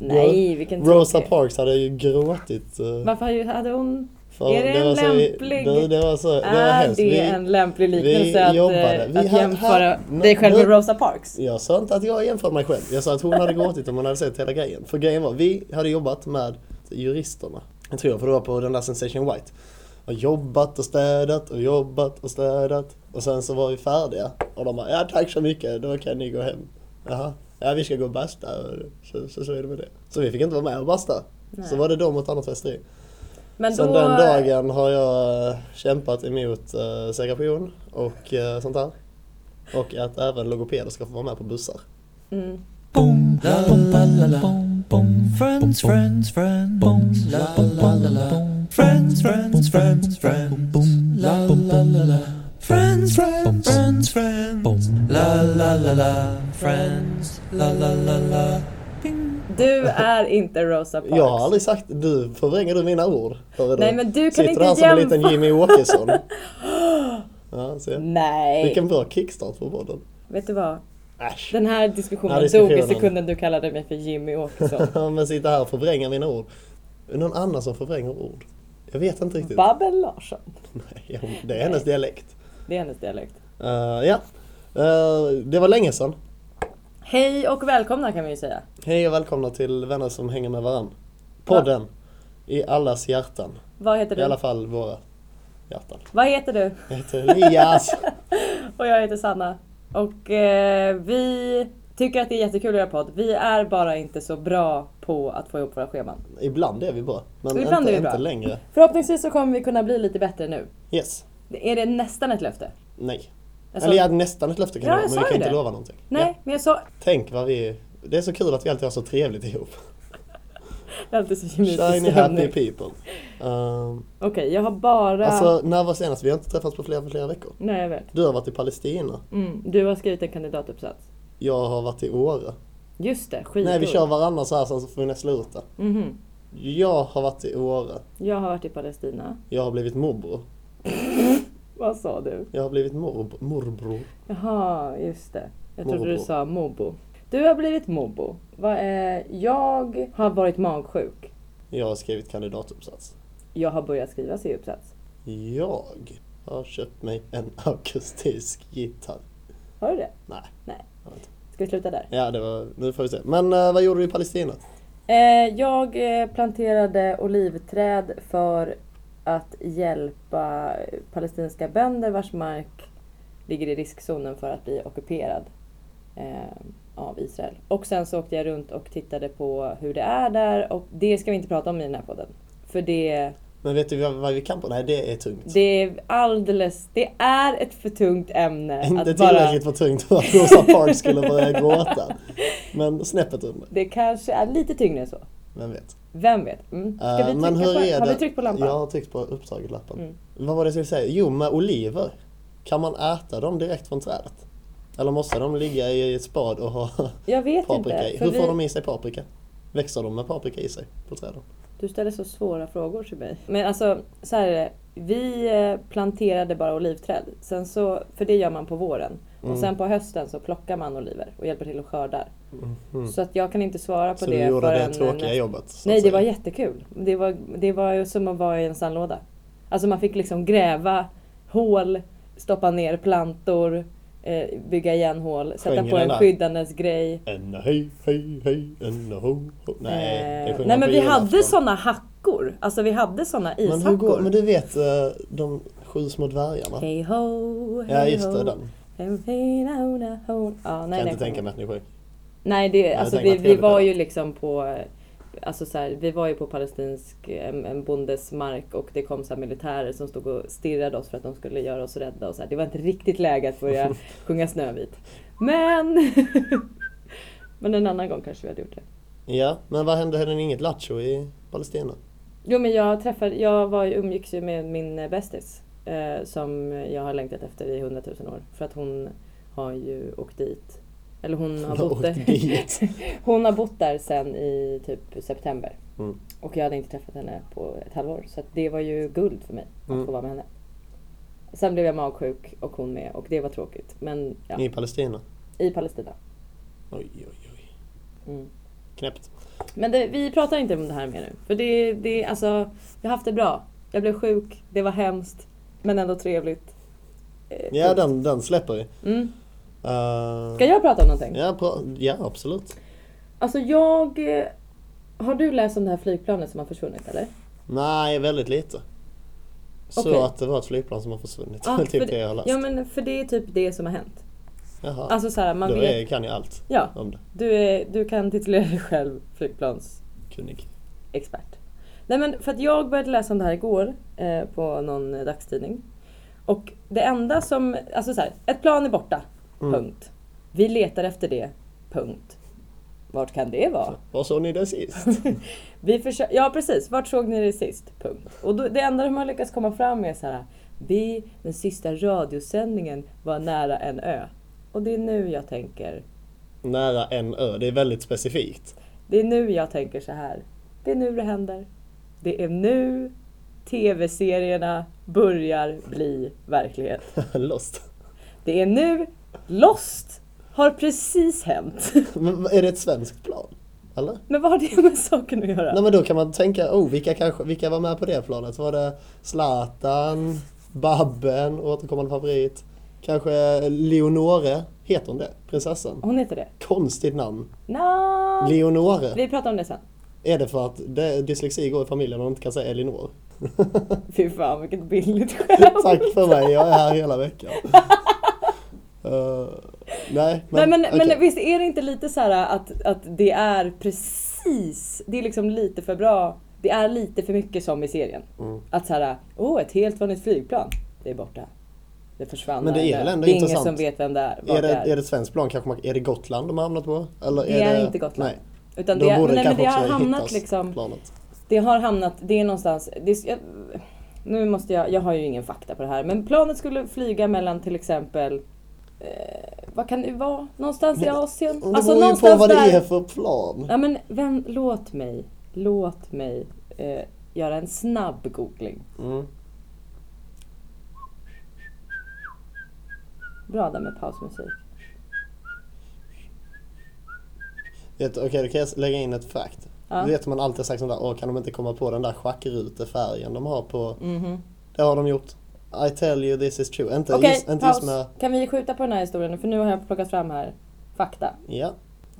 Nej, vilken Rosa tråkig. Parks hade ju gråtit. eh, Varför hade hon... för Är det en var så, lämplig- Det, det var så, det var är hemskt. det Vi- en lämplig liknelse att, jobbade. eh, Vi att jämföra här- dig själv med Rosa Parks? Jag sa inte att jag jämförde mig själv. Jag sa att hon hade gråtit om hon hade sett hela grejen. För grejen var, vi hade jobbat med juristerna. Jag tror för det var på den där Sensation White. Och jobbat och städat och jobbat och städat. Och sen så var vi färdiga. Och de bara, ja tack så mycket, då kan ni gå hem. Jaha, ja vi ska gå och basta. Så, så, så är det med det. Så vi fick inte vara med och basta. Nej. Så var det de mot annat festeri. Men Sen då, den dagen har jag eh, kämpat emot uh, segregation och eh, sånt där. Och att även logopeder ska få vara med på bussar. Mm. Boom, la la la la. Boom, boom. Friends, friends, friends. Boom, la la la la. Friends, friends, friends, friends. Boom, la la la la. Friends, friends, friends, friends. Boom, la la la la. Friends, la la la la. Du är inte Rosa Parks. Jag har aldrig sagt, du förvränger du mina ord. Hör Nej men du kan Sitter inte här som en jämföra. liten Jimmy Åkesson. Ja, se. Nej. Vilken bra kickstart på podden. Vet du vad? Äsch. Den här diskussionen, Ja, diskussionen. dog i sekunden du kallade mig för Jimmy Åkesson. Men sitta här och förvränga mina ord. Någon annan som förvränger ord? Jag vet inte riktigt. Babben Larsson. Nej, det är hennes dialekt. Det är hennes dialekt. Eh, ja, Eh, det var länge sedan. Hej och välkomna kan vi ju säga. Hej och välkomna till Vänner som hänger med varann. Podden. I allas hjärtan. Vad heter I du? alla fall våra hjärtan. Vad heter du? Jag heter Elias. Och jag heter Sanna. Och eh, vi tycker att det är jättekul att göra podd. Vi är bara inte så bra på att få ihop våra scheman. Ibland är vi bra. Men Ibland inte, är vi bra. inte längre. Förhoppningsvis så kommer vi kunna bli lite bättre nu. Yes. Är det nästan ett löfte? Nej. Alltså- Eller jag hade nästan ett löfte kan Ja, det jag vara, men vi kan ju inte det. lova någonting. Nej, Ja. men jag sa... Tänk vad vi... Det är så kul att vi alltid har så trevligt ihop. Det är alltid så gemytlig Shiny happy people. Um, Okej, jag har bara... Alltså när var senast? Vi har inte träffats på flera, flera veckor. Nej, jag vet. Du har varit i Palestina. Mm, du har skrivit en kandidatuppsats. Jag har varit i Åre. Just det, skidor. Nej vi kör varannan så här sen så får vi näsla ut det. Mhm. Jag har varit i Åre. Jag har varit i Palestina. Jag har blivit morbror. Vad sa du? Jag har blivit morb morbror. Jaha, just det. Jag trodde du Morbror. sa mobo. Du har blivit mobo. Vad är... Jag har varit magsjuk. Jag har skrivit kandidatuppsats. Jag har börjat skriva C-uppsats. Jag har köpt mig en akustisk gitarr. Har du det? Nej. Nej. Ska vi sluta där? Ja, det var, nu får vi se. Men eh, vad gjorde du i Palestina? Eh, jag eh, planterade olivträd för att hjälpa palestinska bönder vars mark ligger i riskzonen för att bli ockuperad eh, av Israel. Och sen så åkte jag runt och tittade på hur det är där och det ska vi inte prata om i den här podden. För det, Men vet du vad, vi kan på? Nej, det är tungt. det är alldeles, det är ett för tungt ämne Inte att bara... tillräckligt för tungt för att Rosa Parks skulle börja gråta. Men snäppet under. Det kanske är lite tyngre än så. Vem vet? Vem vet? Mm. Ska Eh, vi men trycka hur på, har vi tryckt på lampan? Jag har tryckt på upptaget-lappen. Mm. Vad var det jag skulle säga? Jo, med oliver. Kan man äta dem direkt från trädet? Eller måste de ligga i ett spad och ha Jag vet paprika inte. i? Hur får vi- de i sig paprika? Växer de med paprika i sig på träden? Du ställer så svåra frågor till mig. Men alltså, så här är det. Vi eh, planterade bara olivträd. Sen så, för det gör man på våren. Mm. Och sen på hösten så plockar man oliver och hjälper till att skörda. Mhm. Så att jag kan inte svara på Så det du gjorde det tråkiga nästa- jobbet? så Nej, det säga. var jättekul. Det var, det var ju som att vara i en sandlåda. Alltså man fick liksom gräva hål, stoppa ner plantor, eh, bygga igen hål, sätta Sjöng på en skyddandes grej. En hej, hej, hej, en ho, ho. Nej, Eh, nej men vi hade såna hackor. Alltså vi hade Men hur ishackor. går, men du vet eh, de sju små dvärgarna? Hej ho, hej Ja just det, den. Ja, nej, Kan inte tänka mig att ni sjöng. Nej, det, alltså vi, vi var ju liksom på Alltså så här, vi var ju på palestinsk, en, en bondes mark och det kom så militärer som stod och stirrade oss för att de skulle göra oss rädda och så här. Det var inte riktigt läge att börja sjunga Snövit. Men! men en annan gång kanske vi hade gjort det. Ja, men vad hände? Hände det inget lattjo i Palestina? Jo men jag träffade, jag var, ju- umgicks ju med min eh, bästis. Eh, som jag har längtat efter i hundratusen år. För att hon har ju åkt dit. Eller hon har bott där. hon har bott där sen i typ september. Mm. Och jag hade inte träffat henne på ett halvår. Så att det var ju guld för mig att Mm. få vara med henne. Sen blev jag magsjuk och hon med och det var tråkigt. Men ja, I Palestina? i Palestina. Oj, oj, oj. Mm. knäppt. Men det, vi pratar inte om det här mer nu. För det, det, alltså, jag har haft det bra. Jag blev sjuk, det var hemskt, men ändå trevligt. Eh, Ja, den, den släpper vi. Mm. Uh, Ska jag prata om någonting? ja, bra. ja, absolut. Alltså jag... eh, Har du läst om det här flygplanet som har försvunnit eller? Nej, väldigt lite. Så Okej. att det var ett flygplan som har försvunnit. Är typ för det jag har läst. Ja men för det är typ det som har hänt. Jaha. Alltså så här, man Då vet... kan jag allt Ja, om det. du, är, du kan titulera dig själv flygplansexpert. Kunnig. Nej men för att jag började läsa om det här igår eh, på någon eh, dagstidning. Och det enda som, alltså så här, ett plan är borta. Mm. Punkt. Vi letar efter det. Punkt. Vart kan det vara? Vad sa ni det sist? Vi ja precis, vart såg ni det sist? Punkt. Och då, det enda de har lyckats komma fram med är så här. Vi, den sista radiosändningen var nära en ö. Och det är nu jag tänker, Nära en ö. Det är väldigt specifikt. det är nu jag tänker så här. Det är nu det händer. Det är nu tv-serierna börjar bli verklighet. Lost. Det är nu Lost har precis hänt. Men är det ett svenskt plan? Eller? Men vad har det med saken att göra? Nej men då kan man tänka, oh vilka, kanske, vilka var med på det planet? Var det Zlatan, Babben, återkommande favorit? Kanske Leonore, heter hon det? Prinsessan? Hon heter det? Konstigt namn. Nå. Leonore. Vi pratar om det sen. Är det för att det, dyslexi går i familjen och de inte kan säga Elinor? Fy fan vilket billigt skämt. Tack för mig, jag är här hela veckan. Uh, nej, Nej men, okej. men visst är det inte lite så här att, att det är precis, det är liksom lite för bra. Det är lite för mycket som i serien. Mm. Att så här, åh ett helt vanligt flygplan, det är borta. Det försvann. Men det är väl ändå det är ingen som vet vem det är. Är det, det, är. är det svenskt plan kanske man, är det Gotland de har hamnat på? Eller Det är är det, inte Gotland. Nej, Utan det, borde nej, men kanske det har hamnat liksom, planet. det har hamnat, det är någonstans, det jag, nu måste jag, jag har ju ingen fakta på det här, men planet skulle flyga mellan till exempel eh, vad kan det vara? Någonstans i Men- Asien? Och det beror ju på vad det är för plan. Ja men vem, låt mig, låt mig eh, göra en snabb googling. Mm. Bra där med pausmusik. Okej, då kan jag lägga in ett fact. Ja. Du vet man alltid sagt sånt där, åh kan de inte komma på den där schackrutefärgen de har på... Mhm. Det har de gjort. I tell you this is true. Inte, Okej, just, inte just med... Kan vi skjuta på den här historien nu? För nu har jag plockat fram här fakta. Ja.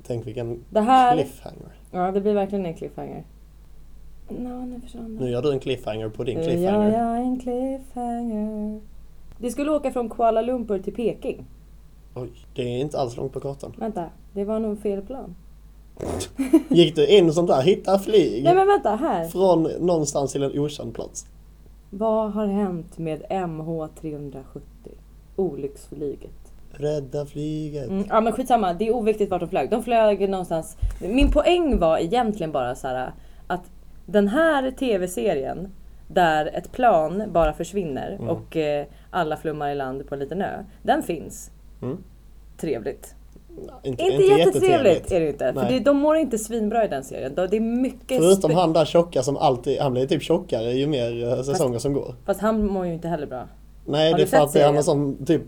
Tänk vilken Det här, cliffhanger. ja det blir verkligen en cliffhanger. Nå, nu Nu gör du en cliffhanger på din Nu cliffhanger. gör jag en cliffhanger. Vi skulle åka från Kuala Lumpur till Peking. Oj, det är inte alls långt på kartan. Vänta, det var nog fel plan. Gick du in sånt där, hitta flyg Nej men vänta, här. från någonstans till en okänd plats? Vad har hänt med MH370? Olycksflyget. Rädda flyget. Mm, ja men skitsamma, det är oviktigt vart de flög. De flög någonstans. Min poäng var egentligen bara så här att den här tv-serien där ett plan bara försvinner Mm. och eh, alla flummar i land på en liten ö. Den finns. Mm. Trevligt. Inte, Inte, jättetrevligt är det inte. För det, de mår inte svinbra i den serien. Det är mycket... Förutom han där tjocka som alltid, han blir typ tjockare ju mer eh, säsonger som går. Fast han mår ju inte heller bra. Nej Har det är för att är han serien? har sån typ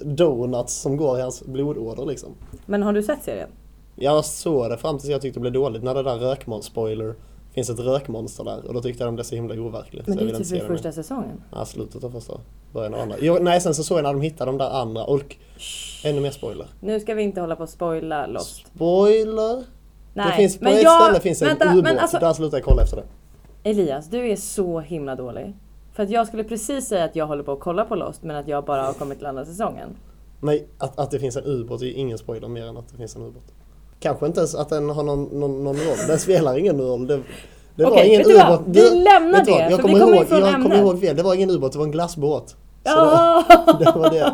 donuts som går i hans blodåder liksom. Men har du sett serien? Jag såg det fram tills jag tyckte det blev dåligt när det där rökmonster, spoiler, finns ett rökmonster där och då tyckte jag de blev så himla overkligt. Men det är typ i första säsongen. Ja, slutet av första, början av andra. Jo, nej sen så såg jag när de hittade de där andra och ännu mer spoiler. Nu ska vi inte hålla på och spoila Lost. Spoiler! Nej, det finns, på men ett jag- ställe finns en vänta, ubåt, men alltså- där slutar jag kolla efter det. Elias, du är så himla dålig. För att jag skulle precis säga att jag håller på att kolla på Lost men att jag bara har kommit till andra säsongen. Nej, att, att det finns en ubåt är ju ingen spoiler mer än att det finns en ubåt. Kanske inte ens att den har någon, någon, någon roll. Den spelar ingen roll. Det, det var Okej, ingen ubåt. Vi lämnar det, Jag kommer ihåg, jag kommer ihåg fel. Det var ingen ubåt, det var en glassbåt. Så det, det var det.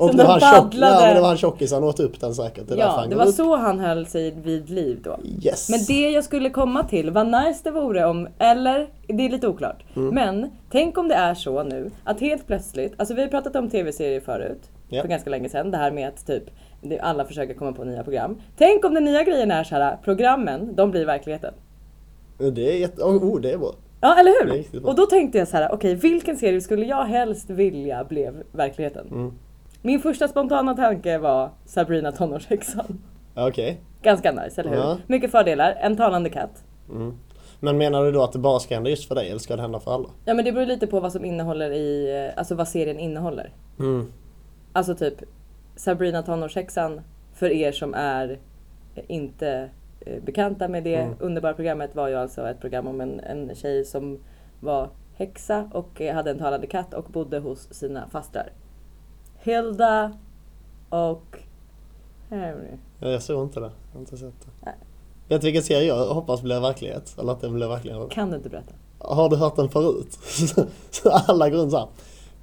Och Som det var, han tjock, ja, men det var han tjockis, han åt upp den säkert. Det Ja, det var upp. så han höll sig vid liv då. Yes. Men det jag skulle komma till, vad nice det vore om, eller det är lite oklart. Mm. Men tänk om det är så nu att helt plötsligt, alltså vi har pratat om tv-serier förut, Ja. för ganska länge sedan, det här med att typ alla försöker komma på nya program. Tänk om den nya grejen är så här, programmen, de blir verkligheten. Det är jätte... Oh, oh, det är bra. Ja, eller hur? Och då tänkte jag så här, okej, vilken serie skulle jag helst vilja blev verkligheten? Mm. Min första spontana tanke var Sabrina tonårshäxan. Okej. Ganska nice, eller hur? Ja. Mycket fördelar. En talande katt. Mm. Men menar du då att det bara ska hända just för dig eller ska det hända för alla? Ja men det beror lite på vad som innehåller i, eh, alltså vad serien innehåller. Mm. Alltså typ Sabrina tonårshäxan för er som är inte eh, bekanta med det Mm. underbara programmet var ju alltså ett program om en, en tjej som var häxa och eh, hade en talande katt och bodde hos sina fastrar. Hilda och. Ja, jag såg inte det. Jag har inte sett det. Nej. Vet du vilken serie jag hoppas blir verklighet? Eller att den blir verklighet? Kan du inte berätta? Har du hört den förut? Så alla går runt såhär.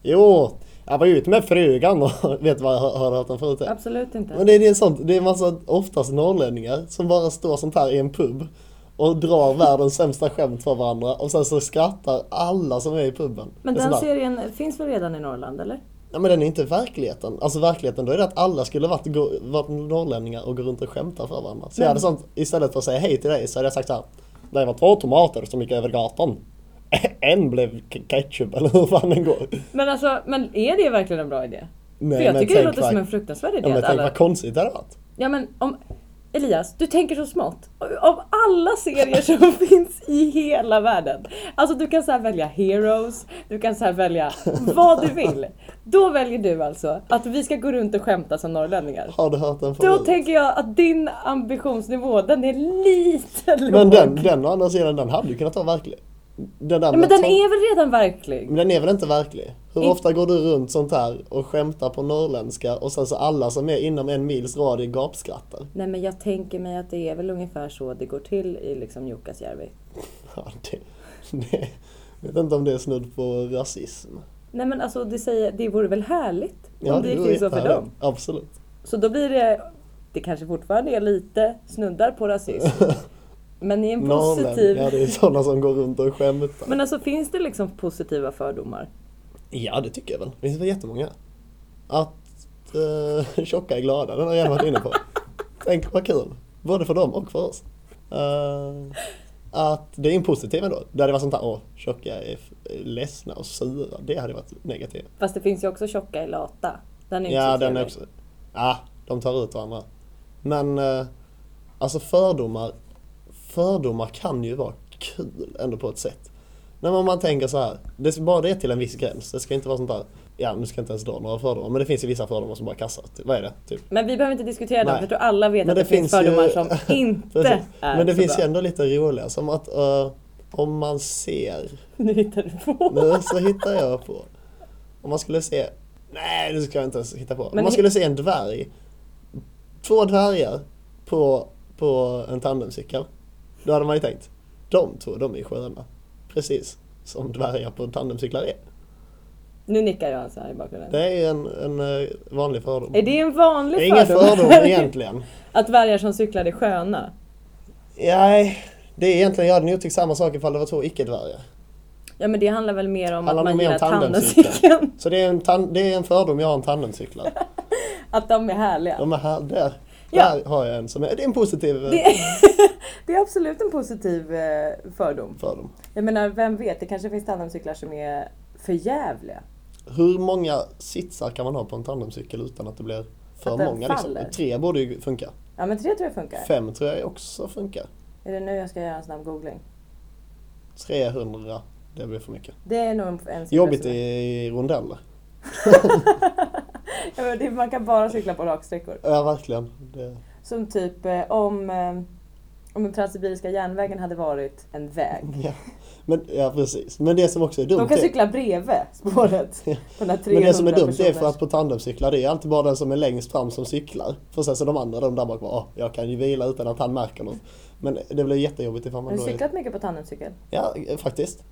Jo, jag var ute med frugan och vet vad jag har, hört den förut? Absolut inte. Men det är, det är sånt, det är massa oftast norrlänningar som bara står sånt här i en pub och drar världens sämsta skämt för varandra och sen så skrattar alla som är i puben. Men den serien finns väl redan i Norrland eller? Ja men den är inte verkligheten. Alltså verkligheten då är det att alla skulle varit, gå, varit norrlänningar och gå runt och skämta för varandra. Så jag hade sånt, istället för att säga hej till dig så hade jag sagt så här. Det var två tomater som gick över gatan. En blev ke- ketchup eller hur fan den går. Men alltså, men är det verkligen en bra idé? Nej, För jag men tycker det låter vad- som en fruktansvärd idé Ja men tänk alla... vad konstigt det hade varit. Ja men om... Elias, du tänker så smått. Av alla serier som finns i hela världen. Alltså du kan så välja Heroes, du kan så här välja vad du vill. Då väljer du alltså att vi ska gå runt och skämta som norrlänningar. Har du hört den Då förut? tänker jag att din ambitionsnivå, den är lite låg. Men den, den å andra sidan, den hade ju kunnat vara verklig. Den där Ja, men den är väl redan verklig? Men den är väl inte verklig? Hur In- ofta går du runt sånt här och skämtar på norrländska och sen så alla som är inom en mils radie gapskrattar? Nej men jag tänker mig att det är väl ungefär så det går till i liksom Jukkasjärvi. Ja, det, det, jag vet inte om det är snudd på rasism. Nej men alltså det, säger, det vore väl härligt Ja, om det gick till så för dem. Absolut. Så då blir det, det kanske fortfarande är lite snuddar på rasism. men i en positiv... Norrlänningar, det är sådana som går runt och skämtar. Men alltså finns det liksom positiva fördomar? Ja, det tycker jag väl. Det finns väl jättemånga. Att uh, tjocka är glada, den har jag redan varit inne på. Tänk vad kul. Både för dem och för oss. Eh, att det är en positiv ändå. Det hade varit sånt här, åh, tjocka är ledsna och sura. Det hade varit negativt. Fast det finns ju också tjocka i lata. Den är inte Ja, den är också... Ja, de tar ut varandra. Men, eh, alltså fördomar, fördomar kan ju vara kul ändå på ett sätt. Men om man tänker så här, det är bara det till en viss gräns. Det ska inte vara sånt där, ja nu ska jag inte ens dra några fördomar, men det finns ju vissa fördomar som bara kassar. Typ, Vad är det? Typ. Men vi behöver inte diskutera dem, för jag tror alla vet Men att det, det finns finns ju- fördomar som inte är Men det så finns bra. ju ändå lite roliga, som att eh, om man ser, Nu hittar du på. nu så hittar jag på. Om man skulle se, nej nu ska jag inte ens hitta på. Men om man skulle se en dvärg, två dvärgar på, på en tandemcykel. Då hade man ju tänkt, de två, de är sköna. Precis som dvärgar på tandemcyklar är. Nu nickar jag så här i bakgrunden. Det är en, en eh, vanlig fördom. Är det en vanlig Det är ingen fördom? fördom egentligen. att dvärgar som cyklar är sköna? Nej, det är egentligen, jag hade nog tyckt samma sak ifall det var två icke-dvärgar. Ja men det handlar väl mer om Handlar att man gillar tandemcykeln. Så det är en, det är en fördom jag har om tandemcyklar. Att de är härliga. De är här, där. Ja. Där har jag en som är, det är en positiv eh, Det, det är absolut en positiv eh, fördom. fördom. Jag menar, vem vet? Det kanske finns tandemcyklar som är för jävliga. Hur många sitsar kan man ha på en tandemcykel utan att det blir för många? Liksom? Tre borde ju funka. Ja men tre tror jag funkar. Fem tror jag också funkar. Är det nu jag ska göra en snabb googling? 300, det blir för mycket. Det är nog en Jobbigt är- i rondeller. ja, det, Man kan bara cykla på raksträckor. Ja, verkligen. Det, Som typ eh, om, eh, om den transsibiriska järnvägen hade varit en väg. ja. Men, ja, precis. Men det som också är dumt De kan är- cykla bredvid spåret. Ja. På den här 300 Men det som är dumt är för att på tandemcyklar, det är alltid bara den som är längst fram som cyklar. För sen så de andra, de där bak bara, "Åh, jag kan ju vila utan att han märker något. Men det blir jättejobbigt ifall man Har du då är... cyklat mycket på tandemcykel? Ja, eh, faktiskt.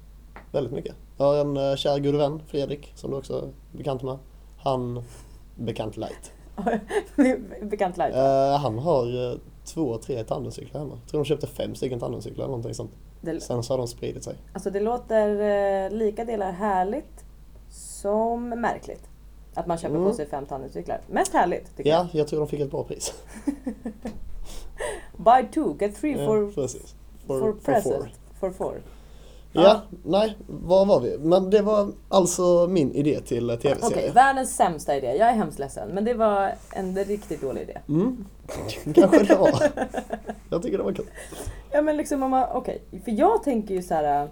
Väldigt mycket. Jag har en kär god vän, Fredrik, som du också är bekant med. Han, bekant light. Bekant light. Eh, han har uh, två, tre tandemcyklar hemma. Jag tror de köpte fem stycken tandemcyklar eller någonting sånt. Det, Sen så har de spridit sig. alltså det låter eh, lika delar härligt som märkligt. Att man köper Mm. på sig fem tandemcyklar. Mest härligt tycker Ja, jag tror de fick ett bra pris. jag. Buy two, get three Ja, for, precis. for, For, for present. four. For four. Ja, nej, var var vi? Men det var alltså min idé till eh, Okej, tv-serie. världens sämsta idé. Jag är hemskt ledsen. Men det var en riktigt dålig idé. Mm. Kanske det var. Jag tycker det var kul. Ja men liksom om man, okej. För jag tänker ju så här. äh,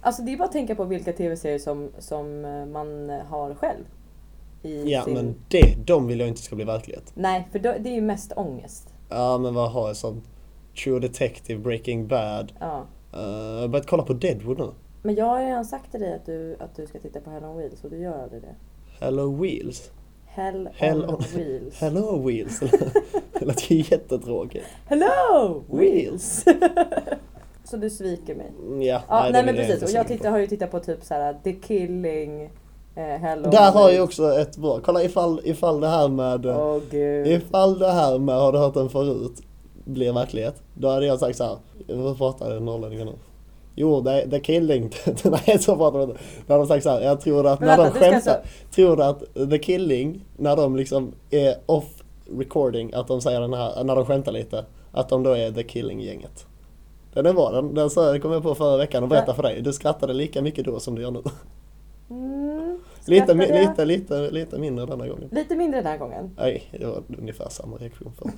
Alltså det är bara att tänka på vilka tv-serier som, som äh, man har själv. Ja, sin... men det, de vill jag inte ska bli verklighet. Nej, för det är ju mest ångest. Ja, men vad har jag sånt? True Detective, Breaking Bad. Ja. Uh, jag har börjat kolla på Deadwood nu. Men jag har ju redan sagt till dig att du, att du ska titta på Hell on Wheels och du gör aldrig det. Hello Wheels. Hell, Hell on, on- Wheels. Hello Wheels. det lät ju jättetråkigt. Hello Wheels. så du sviker mig. Mm, Ja, Ja, nej, det men precis. Och jag tittar, har ju tittat på typ så här The Killing, eh, Hell on Där har jag också ett bra. Kolla ifall, ifall det här med... eh, Åh gud. Ifall det här med har du hört den förut blir verklighet. Då hade jag sagt så här. Vad pratar norrlänningar nu? Jo, det, det killing. Nej, så pratar de inte. Då hade de sagt så här. Jag tror att när vänta, de skämtar. Tror du att the killing, när de liksom är off recording, att de säger den här, när de skämtar lite. Att de då är the killing-gänget. Den är bra. Den, den kom jag på förra veckan och berättade för dig. Du skrattade lika mycket då som du gör nu. Mm, Lite, mi- lite, lite, lite mindre denna gången. Lite mindre den här gången. Nej, det var ungefär samma reaktion för.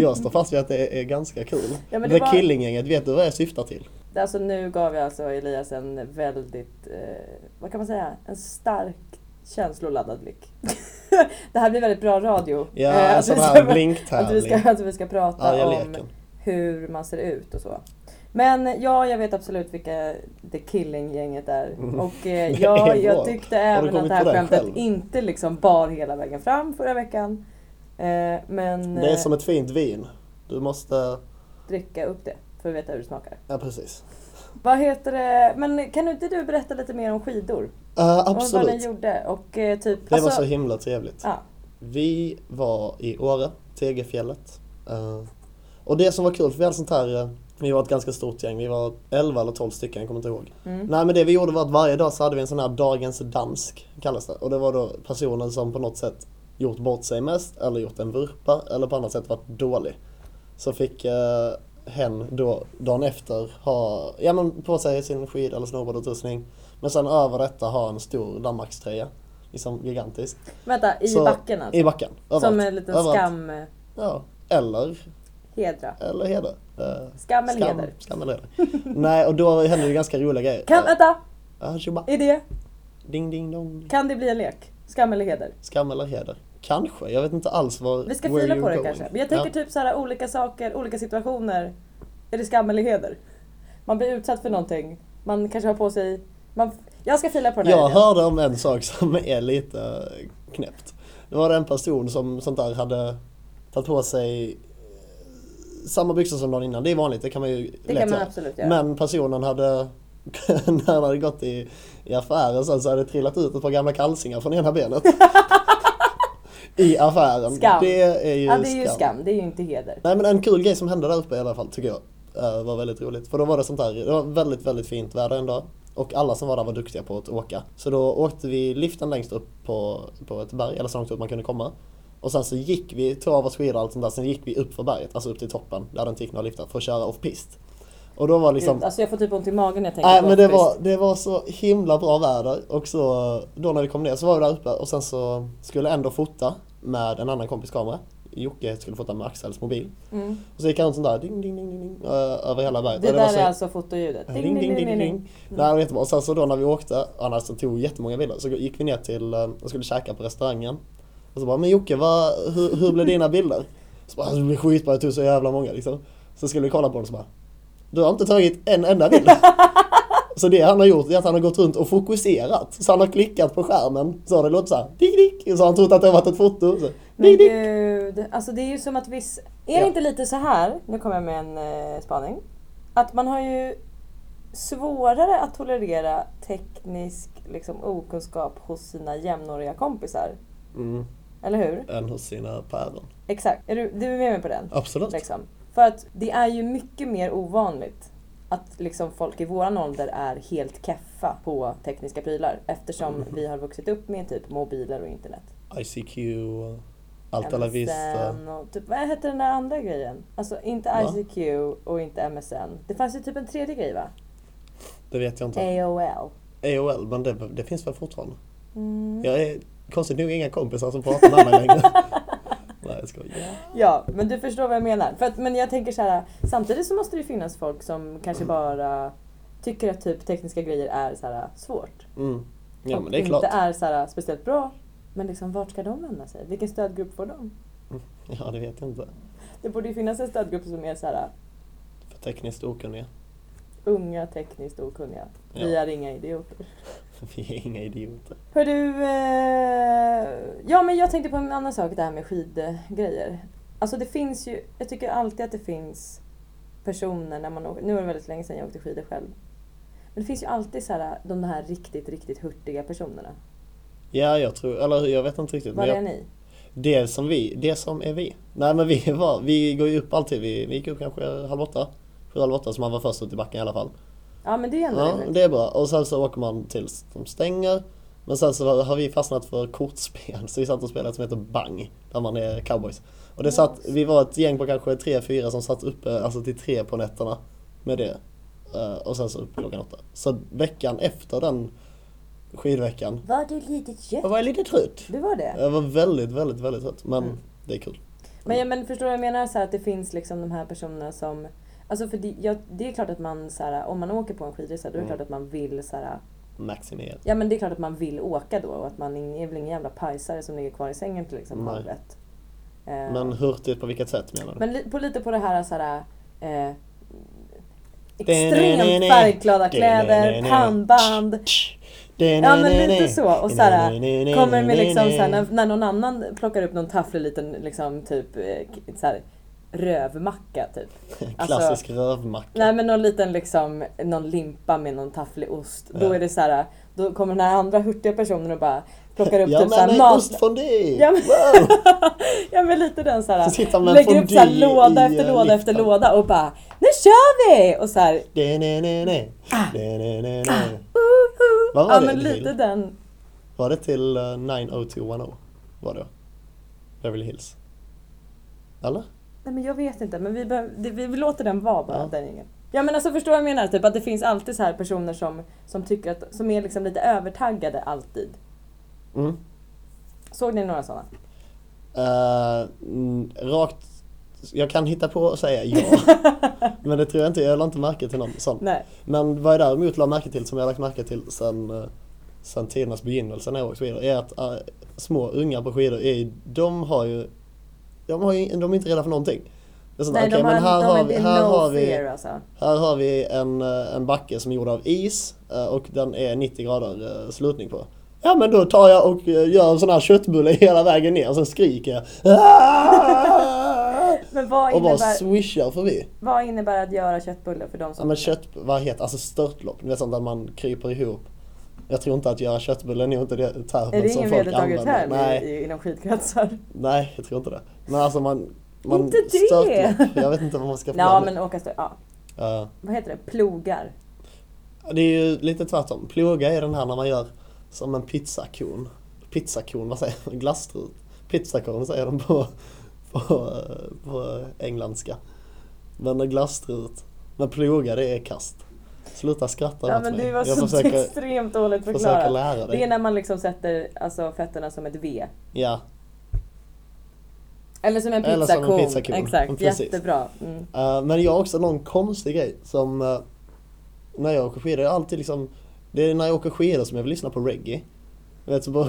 Jag står fast vid att det är, är ganska kul. Ja, men det The var- Killing-gänget, vet du vad jag syftar till? Alltså nu gav jag alltså Elias en väldigt, eh, vad kan man säga, en stark känsloladdad blick. det här blir väldigt bra radio. Ja, Eh, sån vi här Att vi, blinktävling. ska, att vi ska prata om hur man ser ut och så. Men ja, jag vet absolut vilka The Killing-gänget är. Mm. Och eh, ja, jag tyckte även att det här skämtet själv? inte liksom bar hela vägen fram förra veckan. Eh, men Det är eh, som ett fint vin. Du måste... dricka upp det för att veta hur det smakar. Ja, precis. Vad heter det? Men kan inte du berätta lite mer om skidor? Uh, Och vad ni absolut. gjorde och eh, typ... Det var så himla trevligt. Ja. Vi var i Åre, Tegefjället. Eh, och det som var kul, för vi hade sånt här, eh, vi var ett ganska stort gäng, vi var 11 eller 12 stycken, jag kommer inte ihåg. Mm. Nej men det vi gjorde var att varje dag så hade vi en sån här Dagens Dansk, kallas det. Och det var då personen som på något sätt gjort bort sig mest, eller gjort en vurpa, eller på annat sätt varit dålig. Så fick eh, hen då dagen efter ha, ja men på sig sin skid eller snowboardutrustning. Men sen över detta ha en stor Danmarkströja. Liksom gigantisk. Vänta, i Så- backen alltså? I backen. Som överallt. en liten Överallt. skam... Ja, eller, Hedra. eller heder. Eh, Skam eller heder? Skam eller heder. Nej, och då hände det ganska roliga grejer. Kan, vänta! tjoba. Idé! Ding ding dong. Kan det bli en lek? Skam eller heder? Skam eller heder? Kanske, jag vet inte alls var Vi ska fila på det going. kanske. Men jag tänker ja. typ så här olika saker, olika situationer. Är det skam eller heder? Man blir utsatt för någonting. Man kanske har på sig... Man, jag ska fila på den här Jag idén. hörde om en sak som är lite knäppt. Det var en person som sånt där hade tagit på sig samma byxor som dagen innan. Det är vanligt, det kan man ju Det lätt kan man absolut göra. Men personen hade, när han hade gått i, i affären sen så hade det trillat ut ett par gamla kalsingar från ena benet. I affären. Skam. Det är ju ja, det är ju skam. skam. Det är ju inte heder. Nej men en kul grej som hände där uppe i alla fall tycker jag eh, var väldigt roligt. För då var det sånt där, det var väldigt väldigt fint väder en dag. Och alla som var där var duktiga på att åka. Så då åkte vi liften längst upp på, på ett berg, eller så långt upp man kunde komma. Och sen så gick vi, tog av oss skidor och allt sånt där, sen gick vi upp för berget, alltså upp till toppen där det inte gick några liftar för att köra off-pist. Och då var liksom alltså jag får typ ont i magen när jag tänker Nej på men det var, det var så himla bra väder och så då när vi kom ner så var vi där uppe och sen så skulle ändå fota med en annan kompis kamera. Jocke skulle fota med Axels mobil. Mm. Och så gick han runt sån där ding ding ding ding, ding över hela berget. Det Och där var så, är alltså fotoljudet. ding ding ding ding ding. Det här var jättebra. Och sen så då när vi åkte, han alltså tog jättemånga bilder, så gick vi ner till eh, och skulle käka på restaurangen. Och så bara, men Jocke vad, hur, hur blev dina bilder? Så bara, alltså, det blev skitbra, jag tog så jävla många liksom. Så skulle vi kolla på dem så bara, du har inte tagit en enda bild. Så det han har gjort är att han har gått runt och fokuserat. Så han har klickat på skärmen så har det låtit såhär dick dick. Så har han trott att det har varit ett foto. Så, Men dick dick. gud, alltså det är ju som att viss... Är Ja. det inte lite så här, nu kommer jag med en eh, spaning. Att man har ju svårare att tolerera teknisk liksom, okunskap hos sina jämnåriga kompisar. Mm, Eller hur? än hos sina päron. Exakt. Är du, du är med mig på den? Absolut. Liksom. För att det är ju mycket mer ovanligt att liksom folk i våran ålder är helt keffa på tekniska prylar eftersom Mm. vi har vuxit upp med typ mobiler och internet. ICQ, Alta la Vista. MSN och typ, vad hette den där andra grejen? Alltså inte Va? ICQ och inte MSN. Det fanns ju typ en tredje grej va? Det vet jag inte. AOL. AOL, men det, det finns väl fortfarande? Mm. Jag är konstigt nog inga kompisar som pratar med mig längre. Nej, jag skojar. Ja, men du förstår vad jag menar. För att, men jag tänker så här, samtidigt så måste det ju finnas folk som kanske bara tycker att typ tekniska grejer är så här svårt. Mm. Ja, och men det är inte klart. är så här speciellt bra. Men liksom vart ska de vända sig? Vilken stödgrupp får de? Ja, det vet jag inte. Det borde ju finnas en stödgrupp som är så här För tekniskt okunniga. unga, tekniskt okunniga. Vi Ja. är inga idioter. Vi är inga idioter. Hör du, eh, ja men jag tänkte på en annan sak, det här med skidgrejer. Alltså det finns ju, jag tycker alltid att det finns personer när man åker, nu är det väldigt länge sedan jag åkte skidor själv. Men det finns ju alltid så här, de här riktigt, riktigt hurtiga personerna. Ja, jag tror, eller jag vet inte riktigt. Var är jag, ni? det som vi, det som är vi. Nej men vi var, vi går ju upp alltid, vi, vi gick upp kanske halv åtta. Sju, halv åtta så man var först ut i backen i alla fall. Ja men det är ändå Ja, rimligt. det är bra. Och sen så åker man tills de stänger. Men sen så har vi fastnat för kortspel, så vi satt och spelade ett som heter Bang, där man är cowboys. Och det satt, vi var ett gäng på kanske tre, fyra som satt uppe, alltså till tre på nätterna med det. Eh, och sen så upp klockan åtta. Så veckan efter den skidveckan, Var du lite trött? jag var lite trött. Du var det? Jag var väldigt, väldigt, väldigt trött. Men Mm. det är kul. Men, ja, men förstår du vad jag menar? Så här, att det finns liksom de här personerna som... Alltså för det, ja, det är klart att man, så här, om man åker på en skidresa, då är det Mm. klart att man vill så här. Ja men det är klart att man vill åka då och att man är väl ingen jävla pajsare som ligger kvar i sängen till liksom Nej. halv ett. Eh, Men hurtigt på vilket sätt menar du? men li- på, lite på det här så här eh, extremt färgglada kläder, pannband. Ja men lite så. Och så här, kommer med liksom så här, när, när någon annan plockar upp någon tafflig liten liksom typ eh, k- så här, rövmacka typ. Alltså, Klassisk rövmacka. Nej men någon liten liksom, någon limpa med någon tafflig ost. Då Ja. är det så här, då kommer den här andra hurtiga personen och bara plockar upp ja typ men så här en mat. ostfondue! Ja, men- Wow! Ja men lite den så här. Så sitter han med en lägger upp så här fondue låda efter eh, låda efter liften. låda och bara Nu kör vi! Och så här. Det, ne, ne, ne. Det, ne, ne, ne. Uh, uh. Vad var ja det men till? lite den. Var det till eh, 90210? Var det? Beverly Hills? Eller? Nej men jag vet inte men vi, behöver, det, vi, låter den vara bara. Ja. Den ingen. Ja men alltså förstår vad jag menar? Typ att det finns alltid så här personer som, som tycker att, som är liksom lite övertaggade alltid. Mm. Såg ni några sådana? Eh, mm, rakt... Jag kan hitta på att säga ja. men det tror jag inte. Jag la inte märke till någon sån. Nej. Men vad jag däremot la märke till, som jag har lagt märke till sen, eh, sen tidernas begynnelse när jag åkt skidor, är att eh, små unga på skidor, är, de har ju, de, har ju, de är inte rädda för någonting. Det är sånt, Nej okej, de har, men här har vi, här no har vi, fear alltså. här har vi en, eh, en backe som är gjord av is eh, och den är 90 grader eh, slutning på. Ja men då tar jag och gör en sån här köttbulle hela vägen ner och sen skriker jag! Men vad och bara innebär, swishar förbi. vad innebär att göra köttbullar för de Ja som... men kött, vad heter alltså störtlopp, det är sånt där man kryper ihop. Jag tror inte att göra köttbullar är inte det är termen det som ingen folk använder. term Nej, i- i- inom skidkretsar? nej, jag tror inte det. Men alltså man... man Inte det! störtlopp, jag vet inte vad man ska Ja förklara. men åka stö- ja. Ja. Vad heter det? Plogar? det är ju lite tvärtom. Ploga är den här när man gör som en pizzakon. Pizzakon, vad säger man? Glasstrut. Pizzakon säger de på, på, på engelska. Men en glasstrut. Men ploga det är kast. Sluta skratta Ja åt men mig. det var jag så försöker, extremt dåligt förklarat. lära dig. Det är när man liksom sätter alltså, fötterna som ett V. Ja, Eller som en Eller som en pizzakon. pizzakon. Exakt, Precis. jättebra. Mm. Eh, men jag har också någon konstig grej som eh, när jag åker skidor, jag alltid liksom Det är när jag åker skidor som jag vill lyssna på reggae. Vet, så bara,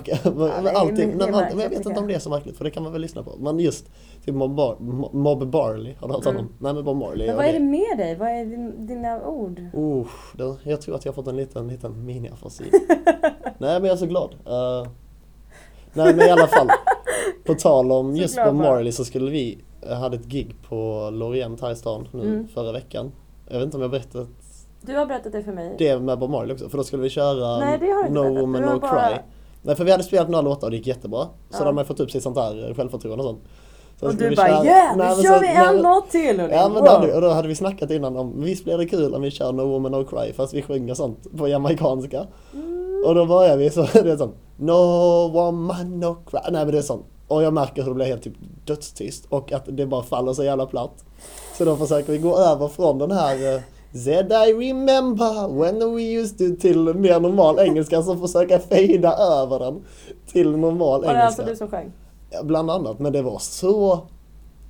alltid, mycket men, jag vet inte om det är så märkligt för det kan man väl lyssna på. Men just typ Mob, Bar, Mob Barley, har du hört Mm. honom? Nej men Bob Marley. Men vad är det med dig? Vad är din, dina ord? Uh, det, jag tror att jag har fått en liten, liten mini-afasi. nej men jag är så glad. Eh, nej men i alla fall. På tal om just Bob. Marley så skulle vi, jag hade ett gig på Lorient här i stan nu Mm. förra veckan. Jag vet inte om jag berättat Du har berättat det för mig. det med Bob Marley också. För då skulle vi köra Nej, No. Woman No bara- Cry. Nej för vi hade spelat några låtar och det gick jättebra. Så Ja. de man fått upp sitt sånt där självförtroende och sånt. Så och du vi bara köra- yeah, Nej, nu kör vi en låt till! hörni. Ja men då, hade- och då hade vi snackat innan om visst blir det kul om vi kör No Woman No Cry fast vi sjunger sånt på jamaicanska. Mm. Och då börjar vi så det är sånt No woman no cry. Nej men det är sånt. Och jag märker hur det blir helt typ dödstyst och att det bara faller så jävla platt. Så då försöker vi gå över från den här eh, Said I remember when we used to till mer normal engelska, alltså försöka fejda över den till normal Var det engelska. alltså du som sjöng? Bland annat, men det var så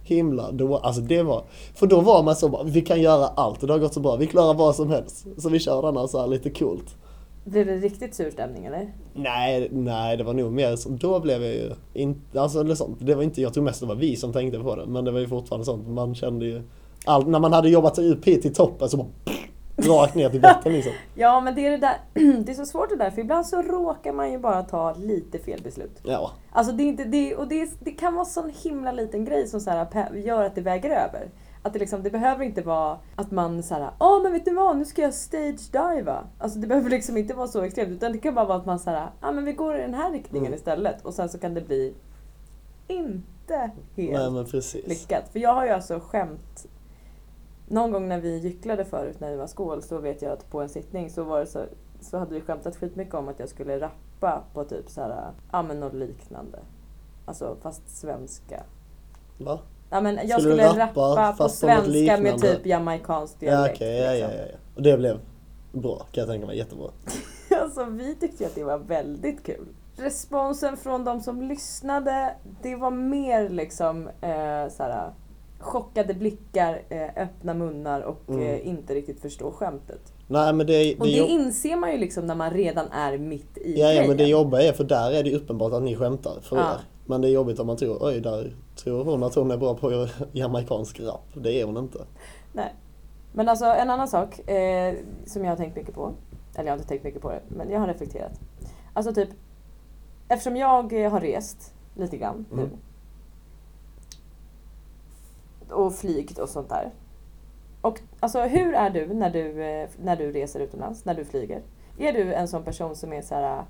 himla då, alltså det var, för då var man så bara, vi kan göra allt och det har gått så bra, vi klarar vad som helst. Så vi kör den här så här lite coolt. Blev det riktigt sur stämning eller? Nej, nej det var nog mer så, då blev jag ju inte, alltså eller sånt, det var inte, jag tror mest det var vi som tänkte på det, men det var ju fortfarande sånt, man kände ju, allt, när man hade jobbat sig upp hit till toppen så bara, rakt ner till botten liksom. Ja men det är det där, det är så svårt det där för ibland så råkar man ju bara ta lite fel beslut. Ja, Alltså det, är inte, det, och det, är- det kan vara sån himla liten grej som så här, gör att det väger över. Att det, liksom, det behöver inte vara att man såhär, åh men vet du vad, nu ska jag stage-diva. Alltså det behöver liksom inte vara så extremt utan det kan bara vara att man såhär, ja men vi går i den här riktningen Mm. istället. Och sen så kan det bli inte helt nej lyckat. För jag har ju alltså skämt någon gång när vi gycklade förut när vi var skål så vet jag att på en sittning så var så, så hade vi skämtat skitmycket om att jag skulle rappa på typ så här, ja men något liknande. Alltså fast svenska. Va? Ja men jag Skulle skulle, rappa rappa, på svenska med typ jamaicansk Ja dialekt. ja, ja, liksom. ja, ja. Och det blev bra kan jag tänka mig, jättebra. Alltså vi tyckte ju att det var väldigt kul. Responsen från de som lyssnade, det var mer liksom eh, såhär, chockade blickar, eh, öppna munnar och Mm. eh, inte riktigt förstå skämtet. Nej men det, Och det, det jo- inser man ju liksom när man redan är mitt i Ja, ja men det jobbiga är, för där är det uppenbart att ni skämtar för Ja. er. Men det är jobbigt om man tror, oj där tror hon att hon är bra på jamaicansk rap. Det är hon inte. Nej. Men alltså en annan sak eh, som jag har tänkt mycket på, eller jag har inte tänkt mycket på det, men jag har reflekterat. Alltså typ, eftersom jag har rest lite grann nu. Och flygt och sånt där. Och alltså hur är du när du, eh, när du reser utomlands, när du flyger? Är du en sån person som är så här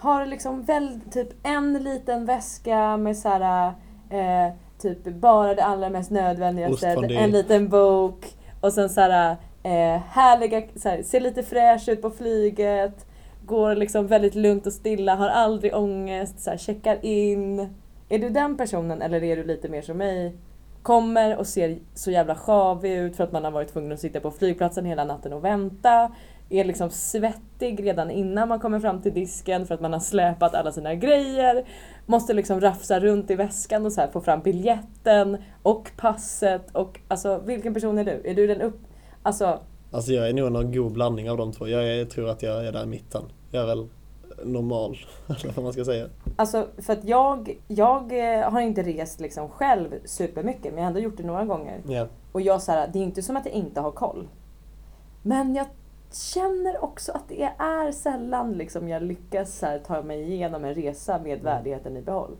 har liksom väl typ en liten väska med så här eh, typ bara det allra mest nödvändigaste, en liten bok och sen så här eh, härliga, så här, ser lite fräsch ut på flyget, går liksom väldigt lugnt och stilla, har aldrig ångest, så här, checkar in. Är du den personen eller är du lite mer som mig? Kommer och ser så jävla sjavig ut för att man har varit tvungen att sitta på flygplatsen hela natten och vänta. Är liksom svettig redan innan man kommer fram till disken för att man har släpat alla sina grejer. Måste liksom rafsa runt i väskan och så här få fram biljetten och passet och alltså vilken person är du? Är du den upp... Alltså Alltså jag är nog någon god blandning av de två. Jag är, tror att jag är där i mitten. Jag är väl normal, eller vad man ska säga. Alltså för att jag, jag eh, har inte rest liksom själv supermycket men jag har ändå gjort det några gånger. Ja. Och jag så här, det är inte som att jag inte har koll. Men jag känner också att det är sällan liksom jag lyckas här, ta mig igenom en resa med värdigheten i behåll.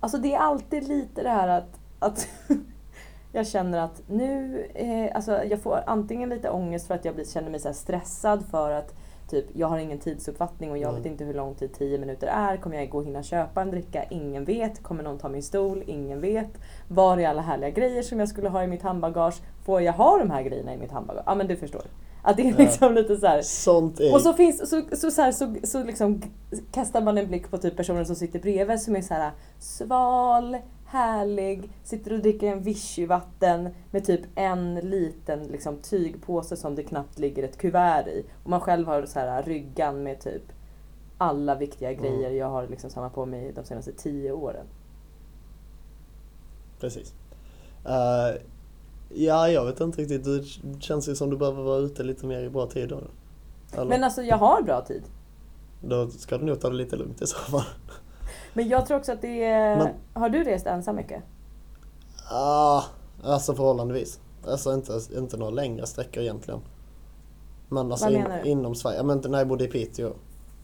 Alltså det är alltid lite det här att, att jag känner att nu, eh, alltså jag får antingen lite ångest för att jag blir, känner mig så stressad för att typ jag har ingen tidsuppfattning och jag Mm. vet inte hur lång tid 10 minuter är. Kommer jag gå och hinna köpa en dricka? Ingen vet. Kommer någon ta min stol? Ingen vet. Var är alla härliga grejer som jag skulle ha i mitt handbagage? Får jag ha de här grejerna i mitt handbagage? Ja men du förstår. Att det är Ja. liksom lite så här. Sånt är... Och så finns så, så, så, här, så, så liksom kastar man en blick på typ personen som sitter bredvid som är så här sval, härlig, sitter och dricker en vichyvatten med typ en liten liksom, tygpåse som det knappt ligger ett kuvert i. Och man själv har så här ryggan med typ alla viktiga Mm. grejer jag har liksom samlat på mig de senaste tio åren. Precis. Eh, ja, jag vet inte riktigt. Det känns ju som du behöver vara ute lite mer i bra tid då. Eller? Men alltså jag har bra tid. Då ska du nog ta det lite lugnt i så fall. Men jag tror också att det är... Men- Har du rest ensam mycket? Ah, alltså förhållandevis. Alltså inte, inte några längre sträckor egentligen. Men alltså Vad in, menar du? inom Sverige. Ja, men när jag bodde i Piteå.